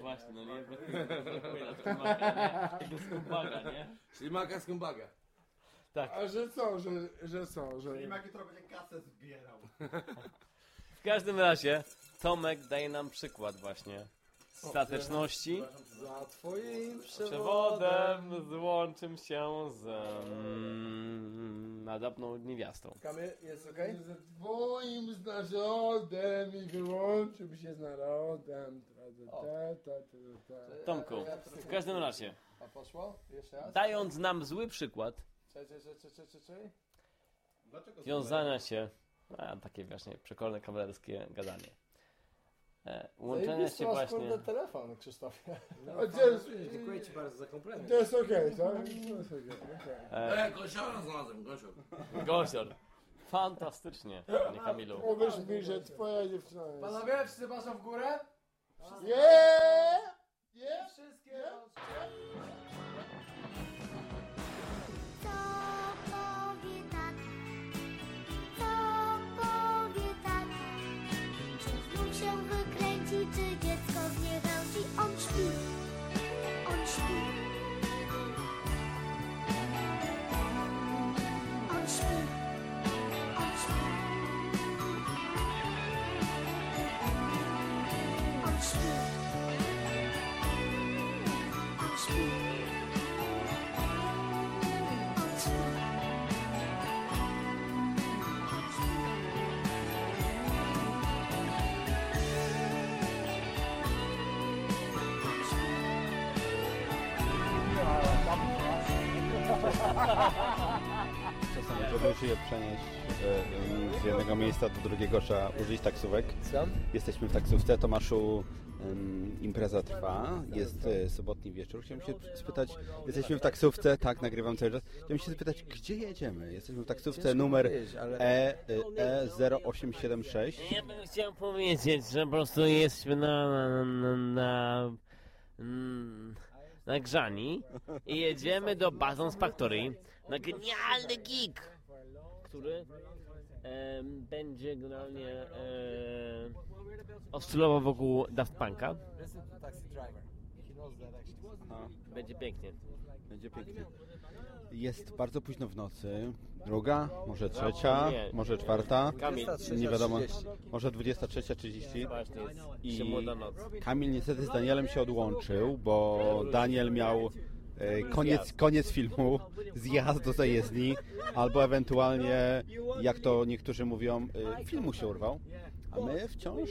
Speaker 4: Właśnie, no nie, nam ślimaka, nie? Tego skumbaga, nie?
Speaker 2: Ślimaka skumbaga.
Speaker 4: Tak.
Speaker 6: A że co, że, że co, że...
Speaker 1: Ślimak jutro będzie kasę zbierał.
Speaker 4: W każdym razie, Tomek daje nam przykład właśnie stateczności.
Speaker 9: Za twoim
Speaker 4: Przewodem złączym się z mm, nadobną niewiastą.
Speaker 9: Kamil, jest okej?
Speaker 6: Za twoim z narodem i wyłączył się z narodem. Ta, ta, ta, ta, ta, ta.
Speaker 4: Tomku, w każdym razie,
Speaker 9: A poszło? Jeszcze raz?
Speaker 4: dając nam zły przykład wiązania się, a takie właśnie przekolne kawalerskie gadanie, łączenia
Speaker 9: Zajebisty
Speaker 4: się
Speaker 9: masz,
Speaker 4: właśnie...
Speaker 9: kurde, telefon, Krzysztofie.
Speaker 6: A gdzie jest...
Speaker 5: Dziękuję ci bardzo za komplement.
Speaker 6: To jest okej, tak? To jest okej, okej.
Speaker 4: E,
Speaker 2: E, gosiora znalazłem, gosior.
Speaker 4: Gosior. Fantastycznie, panie Kamilu.
Speaker 6: Powiesz mi, że twoja dziewczyna jest...
Speaker 9: Panowie, wszyscy patrzą w górę?
Speaker 6: Yeah! Yeah!
Speaker 9: Wszystkie
Speaker 25: powie się
Speaker 1: przenieść e, z jednego miejsca do drugiego, trzeba użyć taksówek.
Speaker 9: Co?
Speaker 1: Jesteśmy w taksówce, Tomaszu, impreza trwa, jest e, sobotni wieczór. Chciałem się spytać, jesteśmy w taksówce, tak, nagrywam cały czas. Chciałem się spytać, gdzie jedziemy? Jesteśmy w taksówce numer
Speaker 9: powiedzieć, ale-
Speaker 1: E, e, E0876.
Speaker 4: Ja bym chciał powiedzieć, że po prostu jesteśmy na, na, na, na, na grzani i jedziemy do Bazons Factory na genialny gig, który em, będzie generalnie e, oscylował wokół Daft Punka.
Speaker 1: No.
Speaker 4: Będzie pięknie.
Speaker 1: Będzie pięknie. Jest bardzo późno w nocy. Druga, może trzecia,
Speaker 4: Nie.
Speaker 1: może czwarta.
Speaker 4: Kamil.
Speaker 1: Nie wiadomo. Może 23.30.
Speaker 4: Właśnie, jest
Speaker 1: I
Speaker 4: młoda noc.
Speaker 1: Kamil niestety z Danielem się odłączył, bo Daniel miał e, koniec, koniec filmu, zjazd do zajezdni, albo ewentualnie, jak to niektórzy mówią, e, filmu się urwał. A my wciąż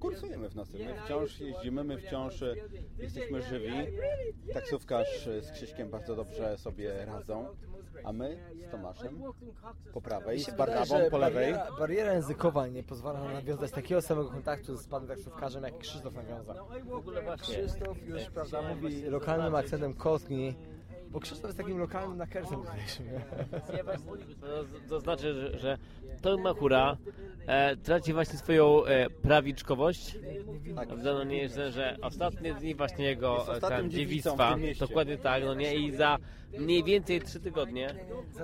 Speaker 1: kursujemy w nocy, my wciąż jeździmy, my wciąż e, jesteśmy żywi. Taksówkarz e, z Krzyśkiem bardzo dobrze sobie radzą, a my z Tomaszem po prawej, z Barnabą po lewej.
Speaker 9: Bariera, bariera językowa nie pozwala nam nawiązać takiego samego kontaktu z panem taksówkarzem, jak Krzysztof
Speaker 4: właśnie.
Speaker 9: Krzysztof już, prawda, mówi lokalnym akcentem kostni, bo Krzysztof jest takim lokalnym nakersem?
Speaker 4: To, to znaczy, że, że Tom Machura e, traci właśnie swoją e, prawiczkowość. Prawda, no nie jest, że, że ostatnie dni właśnie jego e, tam, dziewictwa, dokładnie tak, no nie, i za mniej więcej trzy tygodnie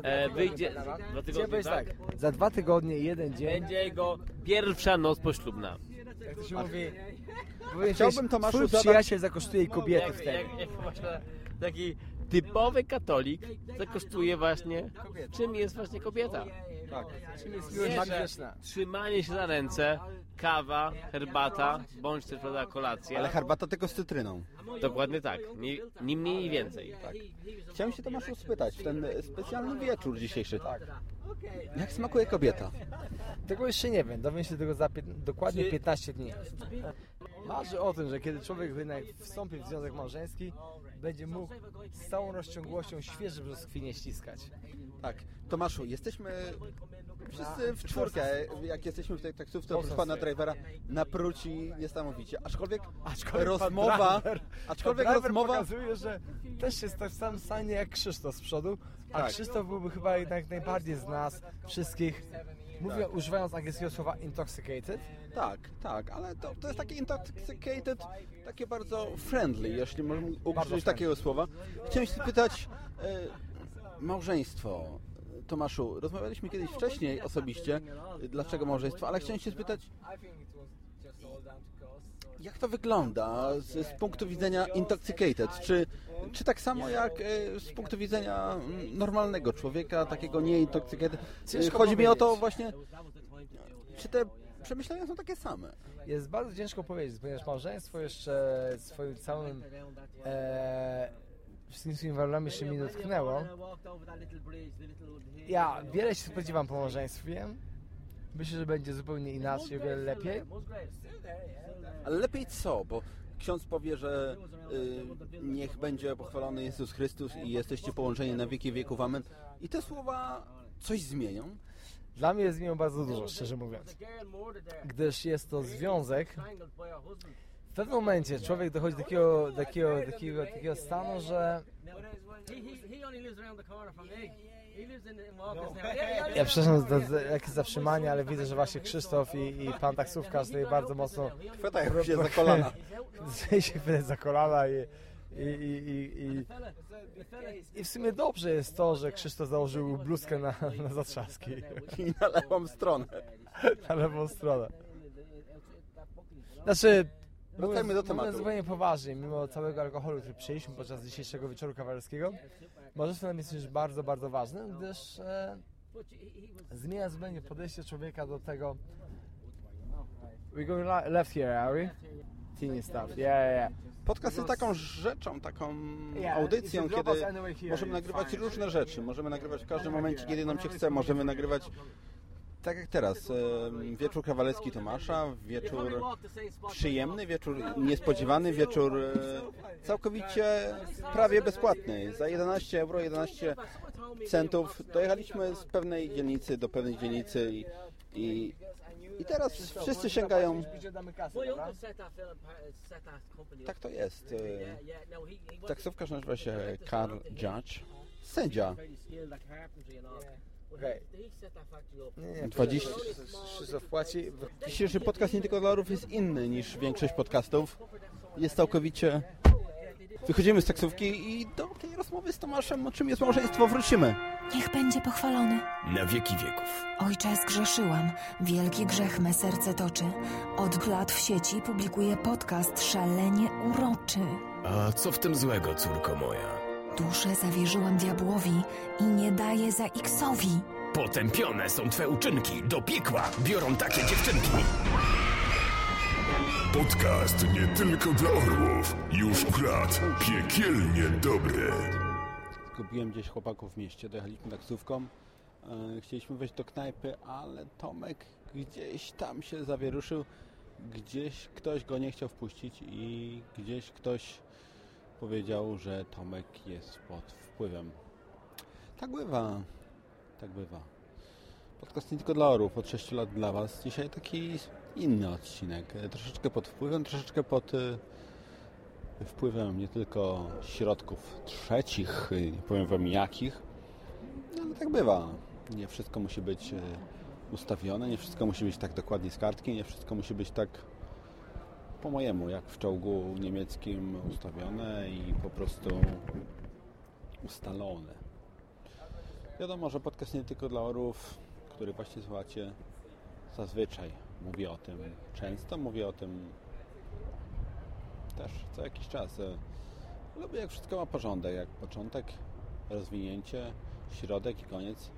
Speaker 4: e, wyjdzie, dwa tygodnie, tak?
Speaker 9: tak, za dwa tygodnie, jeden dzień,
Speaker 4: Będzie jego pierwsza noc poślubna.
Speaker 9: jak to się mówi,
Speaker 1: Chciałbym
Speaker 9: ci,
Speaker 1: Tomaszu
Speaker 9: twój przyjaciel zakosztuje kobiety
Speaker 4: Jak,
Speaker 9: wtedy.
Speaker 4: jak, jak właśnie taki typowy katolik zakosztuje właśnie, czym jest właśnie kobieta.
Speaker 1: Tak.
Speaker 9: Czym jest miłość grzeszna?
Speaker 4: Trzymanie się za ręce, kawa, herbata, bądź też prawda, kolacja.
Speaker 1: Ale herbata tylko z cytryną.
Speaker 4: Dokładnie tak, ni, ni mniej, ni więcej.
Speaker 1: Tak. Chciałem się Tomaszu spytać, w ten specjalny wieczór dzisiejszy, jak smakuje kobieta?
Speaker 9: Tego jeszcze nie wiem, dowiem się tego za dokładnie 15 dni. Marzę o tym, że kiedy człowiek wstąpi w związek małżeński, będzie mógł z całą rozciągłością świeże brzoskwinie ściskać.
Speaker 1: Tak. Tomaszu, jesteśmy wszyscy w czwórkę, jak jesteśmy w tej taksówce oprócz pana drivera, napruci niesamowicie. Aczkolwiek, rozmowa,
Speaker 9: driver-
Speaker 1: aczkolwiek
Speaker 9: pan driver
Speaker 1: rozmowa,
Speaker 9: pokazuje, że też jest tak samym stanie jak Krzysztof z przodu, a
Speaker 1: Tak.
Speaker 9: Krzysztof byłby chyba jednak najbardziej z nas wszystkich, mówię, używając angielskiego słowa intoxicated.
Speaker 1: tak, tak, ale to, to jest takie intoxicated, takie bardzo friendly, jeśli możemy użyć takiego słowa. Chciałem się spytać, e, małżeństwo, Tomaszu, rozmawialiśmy kiedyś wcześniej osobiście, dlaczego małżeństwo, ale chciałem się spytać, jak to wygląda z, z punktu widzenia intoxicated? Czy, czy tak samo jak e, z punktu widzenia mm, normalnego człowieka, takiego nie intoxicated? E, Chodzi mi o to właśnie, czy te przemyślenia są takie same?
Speaker 9: Jest bardzo ciężko powiedzieć, ponieważ małżeństwo jeszcze swoim całym e, wszystkimi walorami jeszcze mi dotknęło. Ja wiele się spodziewam po małżeństwie. Myślę, że będzie zupełnie inaczej, wiele lepiej.
Speaker 1: Ale lepiej co? Bo ksiądz powie, że y, niech będzie pochwalony Jezus Chrystus i jesteście połączeni na wieki wieków, amen. I te słowa coś zmienią.
Speaker 9: Dla mnie jest zmienią bardzo dużo, szczerze mówiąc. Gdyż jest to związek. W pewnym momencie człowiek dochodzi do takiego, do takiego, do takiego, takiego stanu, że Ja przepraszam za, za jakieś zatrzymanie, ale widzę, że właśnie Krzysztof i, i pan taksówkarz tutaj bardzo mocno...
Speaker 1: Chwytają się za kolana.
Speaker 9: się za kolana i, i, i, i, i, i w sumie dobrze jest to, że Krzysztof założył bluzkę na, na zatrzaski.
Speaker 1: I na lewą stronę.
Speaker 9: Na lewą stronę. Znaczy,
Speaker 1: Wracajmy do tematu.
Speaker 9: mówiąc zupełnie poważnie, mimo całego alkoholu, który przyjęliśmy podczas dzisiejszego wieczoru kawalerskiego, małżeństwo nam jest coś bardzo, bardzo ważne, gdyż e, zmienia zupełnie podejście człowieka do tego. We going le- left here, are we? Teeny stuff. Yeah, yeah, yeah.
Speaker 1: Podcast jest taką rzeczą, taką audycją, kiedy możemy nagrywać różne rzeczy. Możemy nagrywać w każdym momencie, kiedy nam się chce. Możemy nagrywać tak jak teraz. Wieczór kawalerski Tomasza, wieczór przyjemny, wieczór niespodziewany, wieczór e, całkowicie prawie bezpłatny. Za 11 euro, 11 centów dojechaliśmy z pewnej dzielnicy do pewnej dzielnicy i, i, i teraz wszyscy sięgają tak to jest. e, Taksówkarz nazywa się Carl Judge. Sędzia.
Speaker 9: Okej. Nie, nie,
Speaker 1: 20.
Speaker 9: Krzysztof płaci.
Speaker 1: Dzisiejszy podcast nie tylko dla jest inny niż większość podcastów. Jest całkowicie... Wychodzimy z taksówki i do tej rozmowy z Tomaszem, o czym jest małżeństwo, wrócimy.
Speaker 26: Niech będzie pochwalony.
Speaker 10: Na wieki wieków.
Speaker 26: Ojcze, zgrzeszyłam. Wielki grzech me serce toczy. Od lat w sieci publikuję podcast szalenie uroczy.
Speaker 27: A co w tym złego, córko moja?
Speaker 26: Duszę zawierzyłam diabłowi i nie daję za X-owi.
Speaker 27: Potępione są twe uczynki. Do piekła biorą takie dziewczynki.
Speaker 28: Podcast nie tylko dla orłów. Już od lat piekielnie dobry.
Speaker 1: Zgubiłem gdzieś chłopaków w mieście, dojechaliśmy taksówką. E, Chcieliśmy wejść do knajpy, ale Tomek gdzieś tam się zawieruszył. Gdzieś ktoś go nie chciał wpuścić i gdzieś ktoś powiedział, że Tomek jest pod wpływem. Tak bywa. Tak bywa. Podcast nie tylko dla orów, od 6 lat dla Was. Dzisiaj taki inny odcinek. Troszeczkę pod wpływem, troszeczkę pod e, wpływem nie tylko środków trzecich, e, nie powiem Wam jakich, ale tak bywa. Nie wszystko musi być e, ustawione, nie wszystko musi być tak dokładnie z kartki, nie wszystko musi być tak po mojemu, jak w czołgu niemieckim ustawione i po prostu ustalone. Wiadomo, że podcast nie tylko dla orów, który właśnie słuchacie zazwyczaj. Mówię o tym często, mówię o tym też co jakiś czas. E, Lubię jak wszystko ma porządek, jak początek, rozwinięcie, środek i koniec.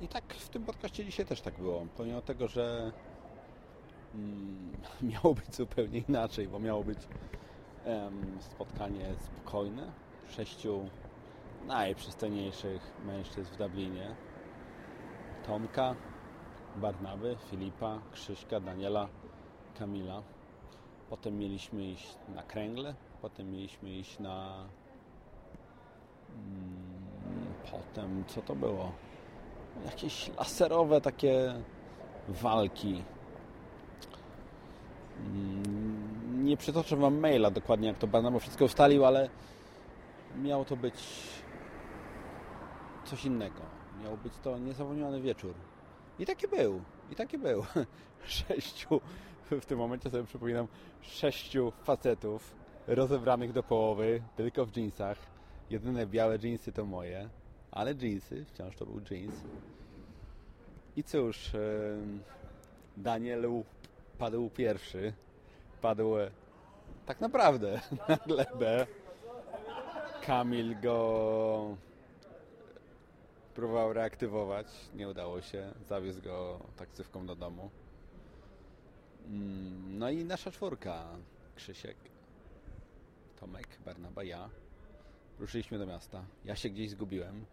Speaker 1: I tak w tym podcaście dzisiaj też tak było. Pomimo tego, że mm, miało być zupełnie inaczej, bo miało być em, spotkanie spokojne. Sześciu najprzystojniejszych mężczyzn w Dublinie. Tomka, Barnaby, Filipa, Krzyśka, Daniela, Kamila. Potem mieliśmy iść na kręgle, potem mieliśmy iść na... Mm, Potem, co to było? Jakieś laserowe takie walki. Mm, Nie przytoczę Wam maila dokładnie, jak to Barnaba wszystko ustalił, ale miało to być coś innego. Miał być to niezapomniany wieczór. I taki był. I taki był. Sześciu, w tym momencie sobie przypominam, sześciu facetów rozebranych do połowy, tylko w jeansach. Jedyne białe jeansy to moje, ale jeansy, wciąż to był jeans. I cóż, Daniel padł pierwszy. Padł e, tak naprawdę na glebę. Kamil go próbował reaktywować, nie udało się, zawiózł go taksówką do domu. Mm, No i nasza czwórka, Krzysiek, Tomek, Barnaba, ja, ruszyliśmy do miasta. Ja się gdzieś zgubiłem,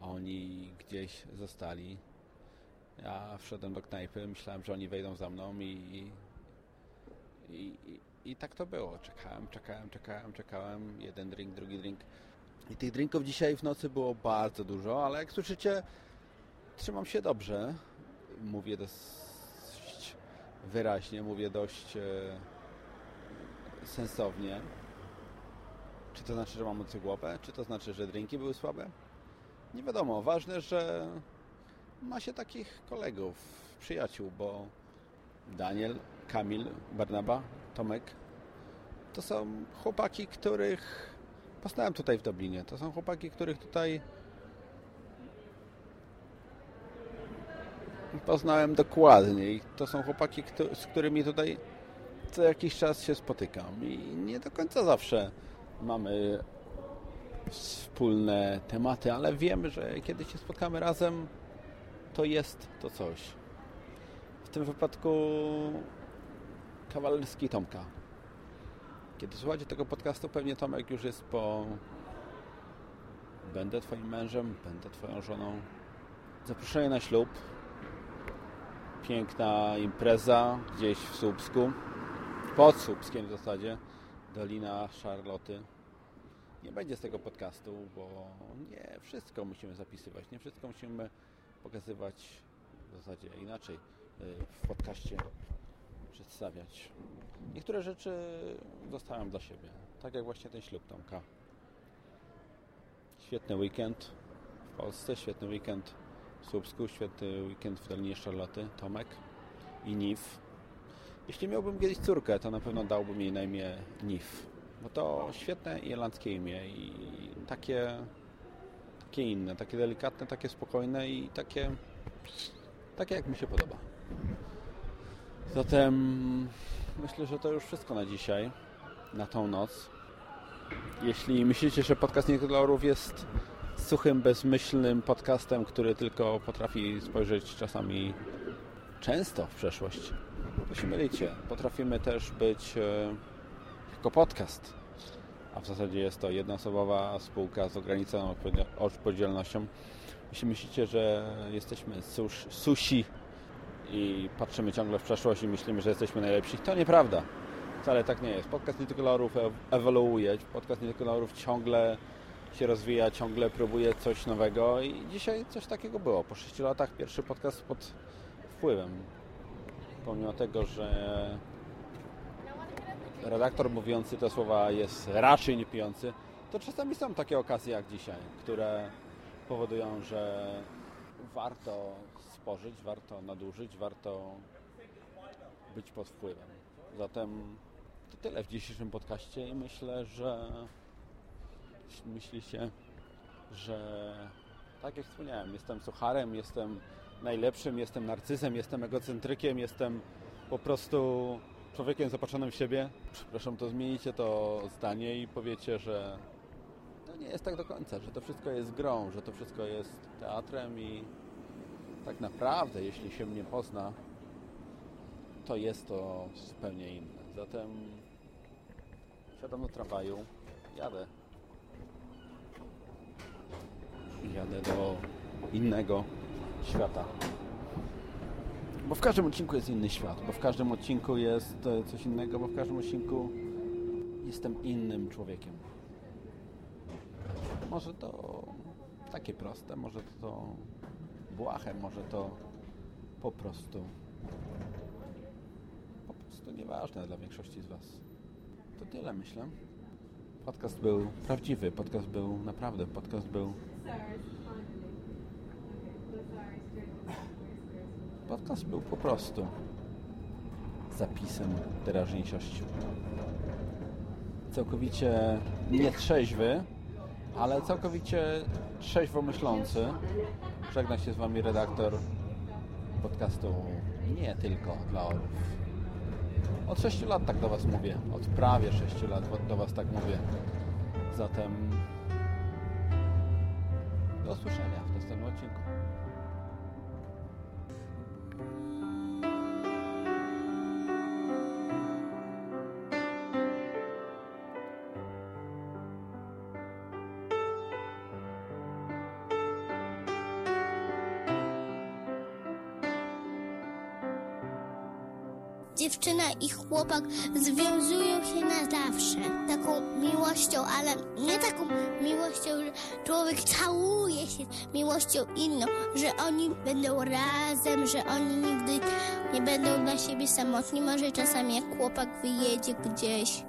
Speaker 1: oni gdzieś zostali. Ja wszedłem do knajpy, myślałem, że oni wejdą za mną i, i, i, i tak to było. Czekałem, czekałem, czekałem, czekałem. Jeden drink, drugi drink. I tych drinków dzisiaj w nocy było bardzo dużo, ale jak słyszycie, trzymam się dobrze. Mówię dość wyraźnie, mówię dość e, sensownie. Czy to znaczy, że mam głowę? Czy to znaczy, że drinki były słabe? Nie wiadomo. Ważne, że ma się takich kolegów, przyjaciół, bo Daniel, Kamil, Barnaba, Tomek to są chłopaki, których poznałem tutaj w Dublinie. To są chłopaki, których tutaj poznałem dokładnie. I to są chłopaki, z którymi tutaj co jakiś czas się spotykam. I nie do końca zawsze mamy wspólne tematy, ale wiemy, że kiedy się spotkamy razem, to jest to coś. W tym wypadku kawalerski Tomka. Kiedy słuchacie tego podcastu, pewnie Tomek już jest po będę twoim mężem, będę twoją żoną. Zaproszenie na ślub. Piękna impreza gdzieś w Słupsku. Pod Słupskiem w zasadzie. Dolina Szarloty. Nie będzie z tego podcastu, bo nie wszystko musimy zapisywać, nie wszystko musimy pokazywać w zasadzie inaczej y, w podcaście przedstawiać. Niektóre rzeczy zostawiam dla siebie, tak jak właśnie ten ślub Tomka. Świetny weekend w Polsce, świetny weekend w Słupsku, świetny weekend w Dolinie Szarloty, Tomek i Nif. Jeśli miałbym kiedyś córkę, to na pewno dałbym jej na imię Nif, bo to świetne irlandzkie imię i takie, takie inne, takie delikatne, takie spokojne i takie, takie jak mi się podoba. Zatem myślę, że to już wszystko na dzisiaj. na tą noc. Jeśli myślicie, że podcast nie tylko dla orłów jest suchym, bezmyślnym podcastem, który tylko potrafi spojrzeć czasami często w przeszłość, to się mylicie. Potrafimy też być e, jako podcast, a w zasadzie jest to jednoosobowa spółka z ograniczoną odpowiedzial- odpowiedzialnością. Jeśli myślicie, że jesteśmy susi i patrzymy ciągle w przeszłość i myślimy, że jesteśmy najlepsi, to nieprawda. Wcale tak nie jest. Podcast ew- ewoluuje. Podcast orłów ciągle się rozwija, ciągle próbuje coś nowego i dzisiaj coś takiego było. Po 6 latach pierwszy podcast pod wpływem. Pomimo tego, że redaktor mówiący te słowa jest raczej nie pijący, to czasami są takie okazje jak dzisiaj, które powodują, że warto spożyć, warto nadużyć, warto być pod wpływem. Zatem to tyle w dzisiejszym podcaście i myślę, że jeśli myślicie, że tak jak wspomniałem, jestem sucharem, jestem najlepszym, jestem narcyzem, jestem egocentrykiem, jestem po prostu człowiekiem zapatrzonym w siebie. Przepraszam, to zmienicie to zdanie i powiecie, że to nie jest tak do końca, że to wszystko jest grą, że to wszystko jest teatrem i tak naprawdę, jeśli się mnie pozna, to jest to zupełnie inne. Zatem siadam do tramwaju, jadę. Jadę do innego świata. Bo w każdym odcinku jest inny świat, bo w każdym odcinku jest e, coś innego, bo w każdym odcinku jestem innym człowiekiem. Może to takie proste, może to błahe, może to po prostu po prostu nieważne dla większości z Was. To tyle myślę. Podcast był prawdziwy, podcast był naprawdę, podcast był Podcast był po prostu zapisem teraźniejszości. Całkowicie nietrzeźwy, ale całkowicie trzeźwo myślący. Żegna się z Wami redaktor podcastu nie tylko dla orów. Od 6 lat tak do Was mówię. Od prawie 6 lat do Was tak mówię. Zatem do usłyszenia w następnym odcinku.
Speaker 25: I chłopak związują się na zawsze. Taką miłością, ale nie taką miłością, że człowiek całuje się miłością inną, że oni będą razem, że oni nigdy nie będą dla siebie samotni. Może czasami jak chłopak wyjedzie gdzieś.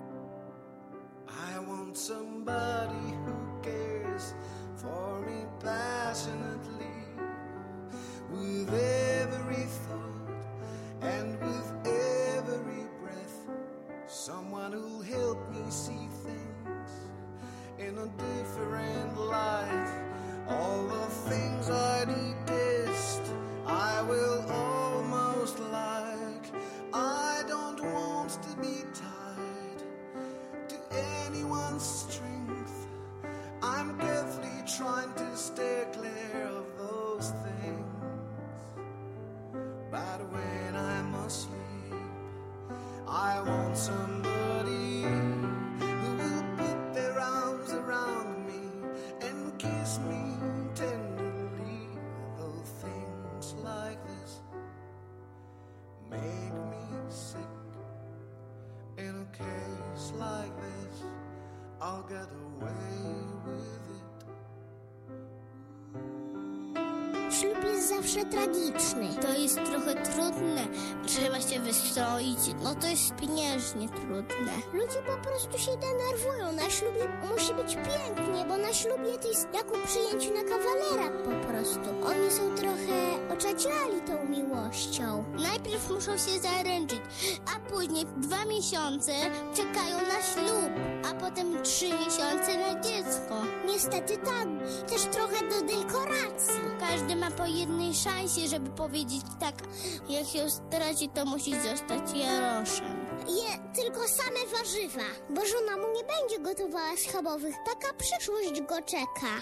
Speaker 25: Zawsze tragiczny. To jest trochę trudne. Trzeba się wystroić. No to jest pieniężnie trudne. Ludzie po prostu się denerwują. Na ślubie musi być pięknie, bo na ślubie to jest jak u przyjęciu na kawalera po prostu. Oni są trochę oczadziali tą miłością. Najpierw muszą się zaręczyć, a później dwa miesiące czekają na ślub, a potem trzy miesiące na dziecko. Niestety tak, też trochę do dekoracji. Każdy ma po jednej szansie, żeby powiedzieć tak. Jak się straci, to musi zostać Jaroszem.
Speaker 29: je tylko same warzywa, bo żona mu nie będzie gotowała schabowych. Taka przyszłość go czeka.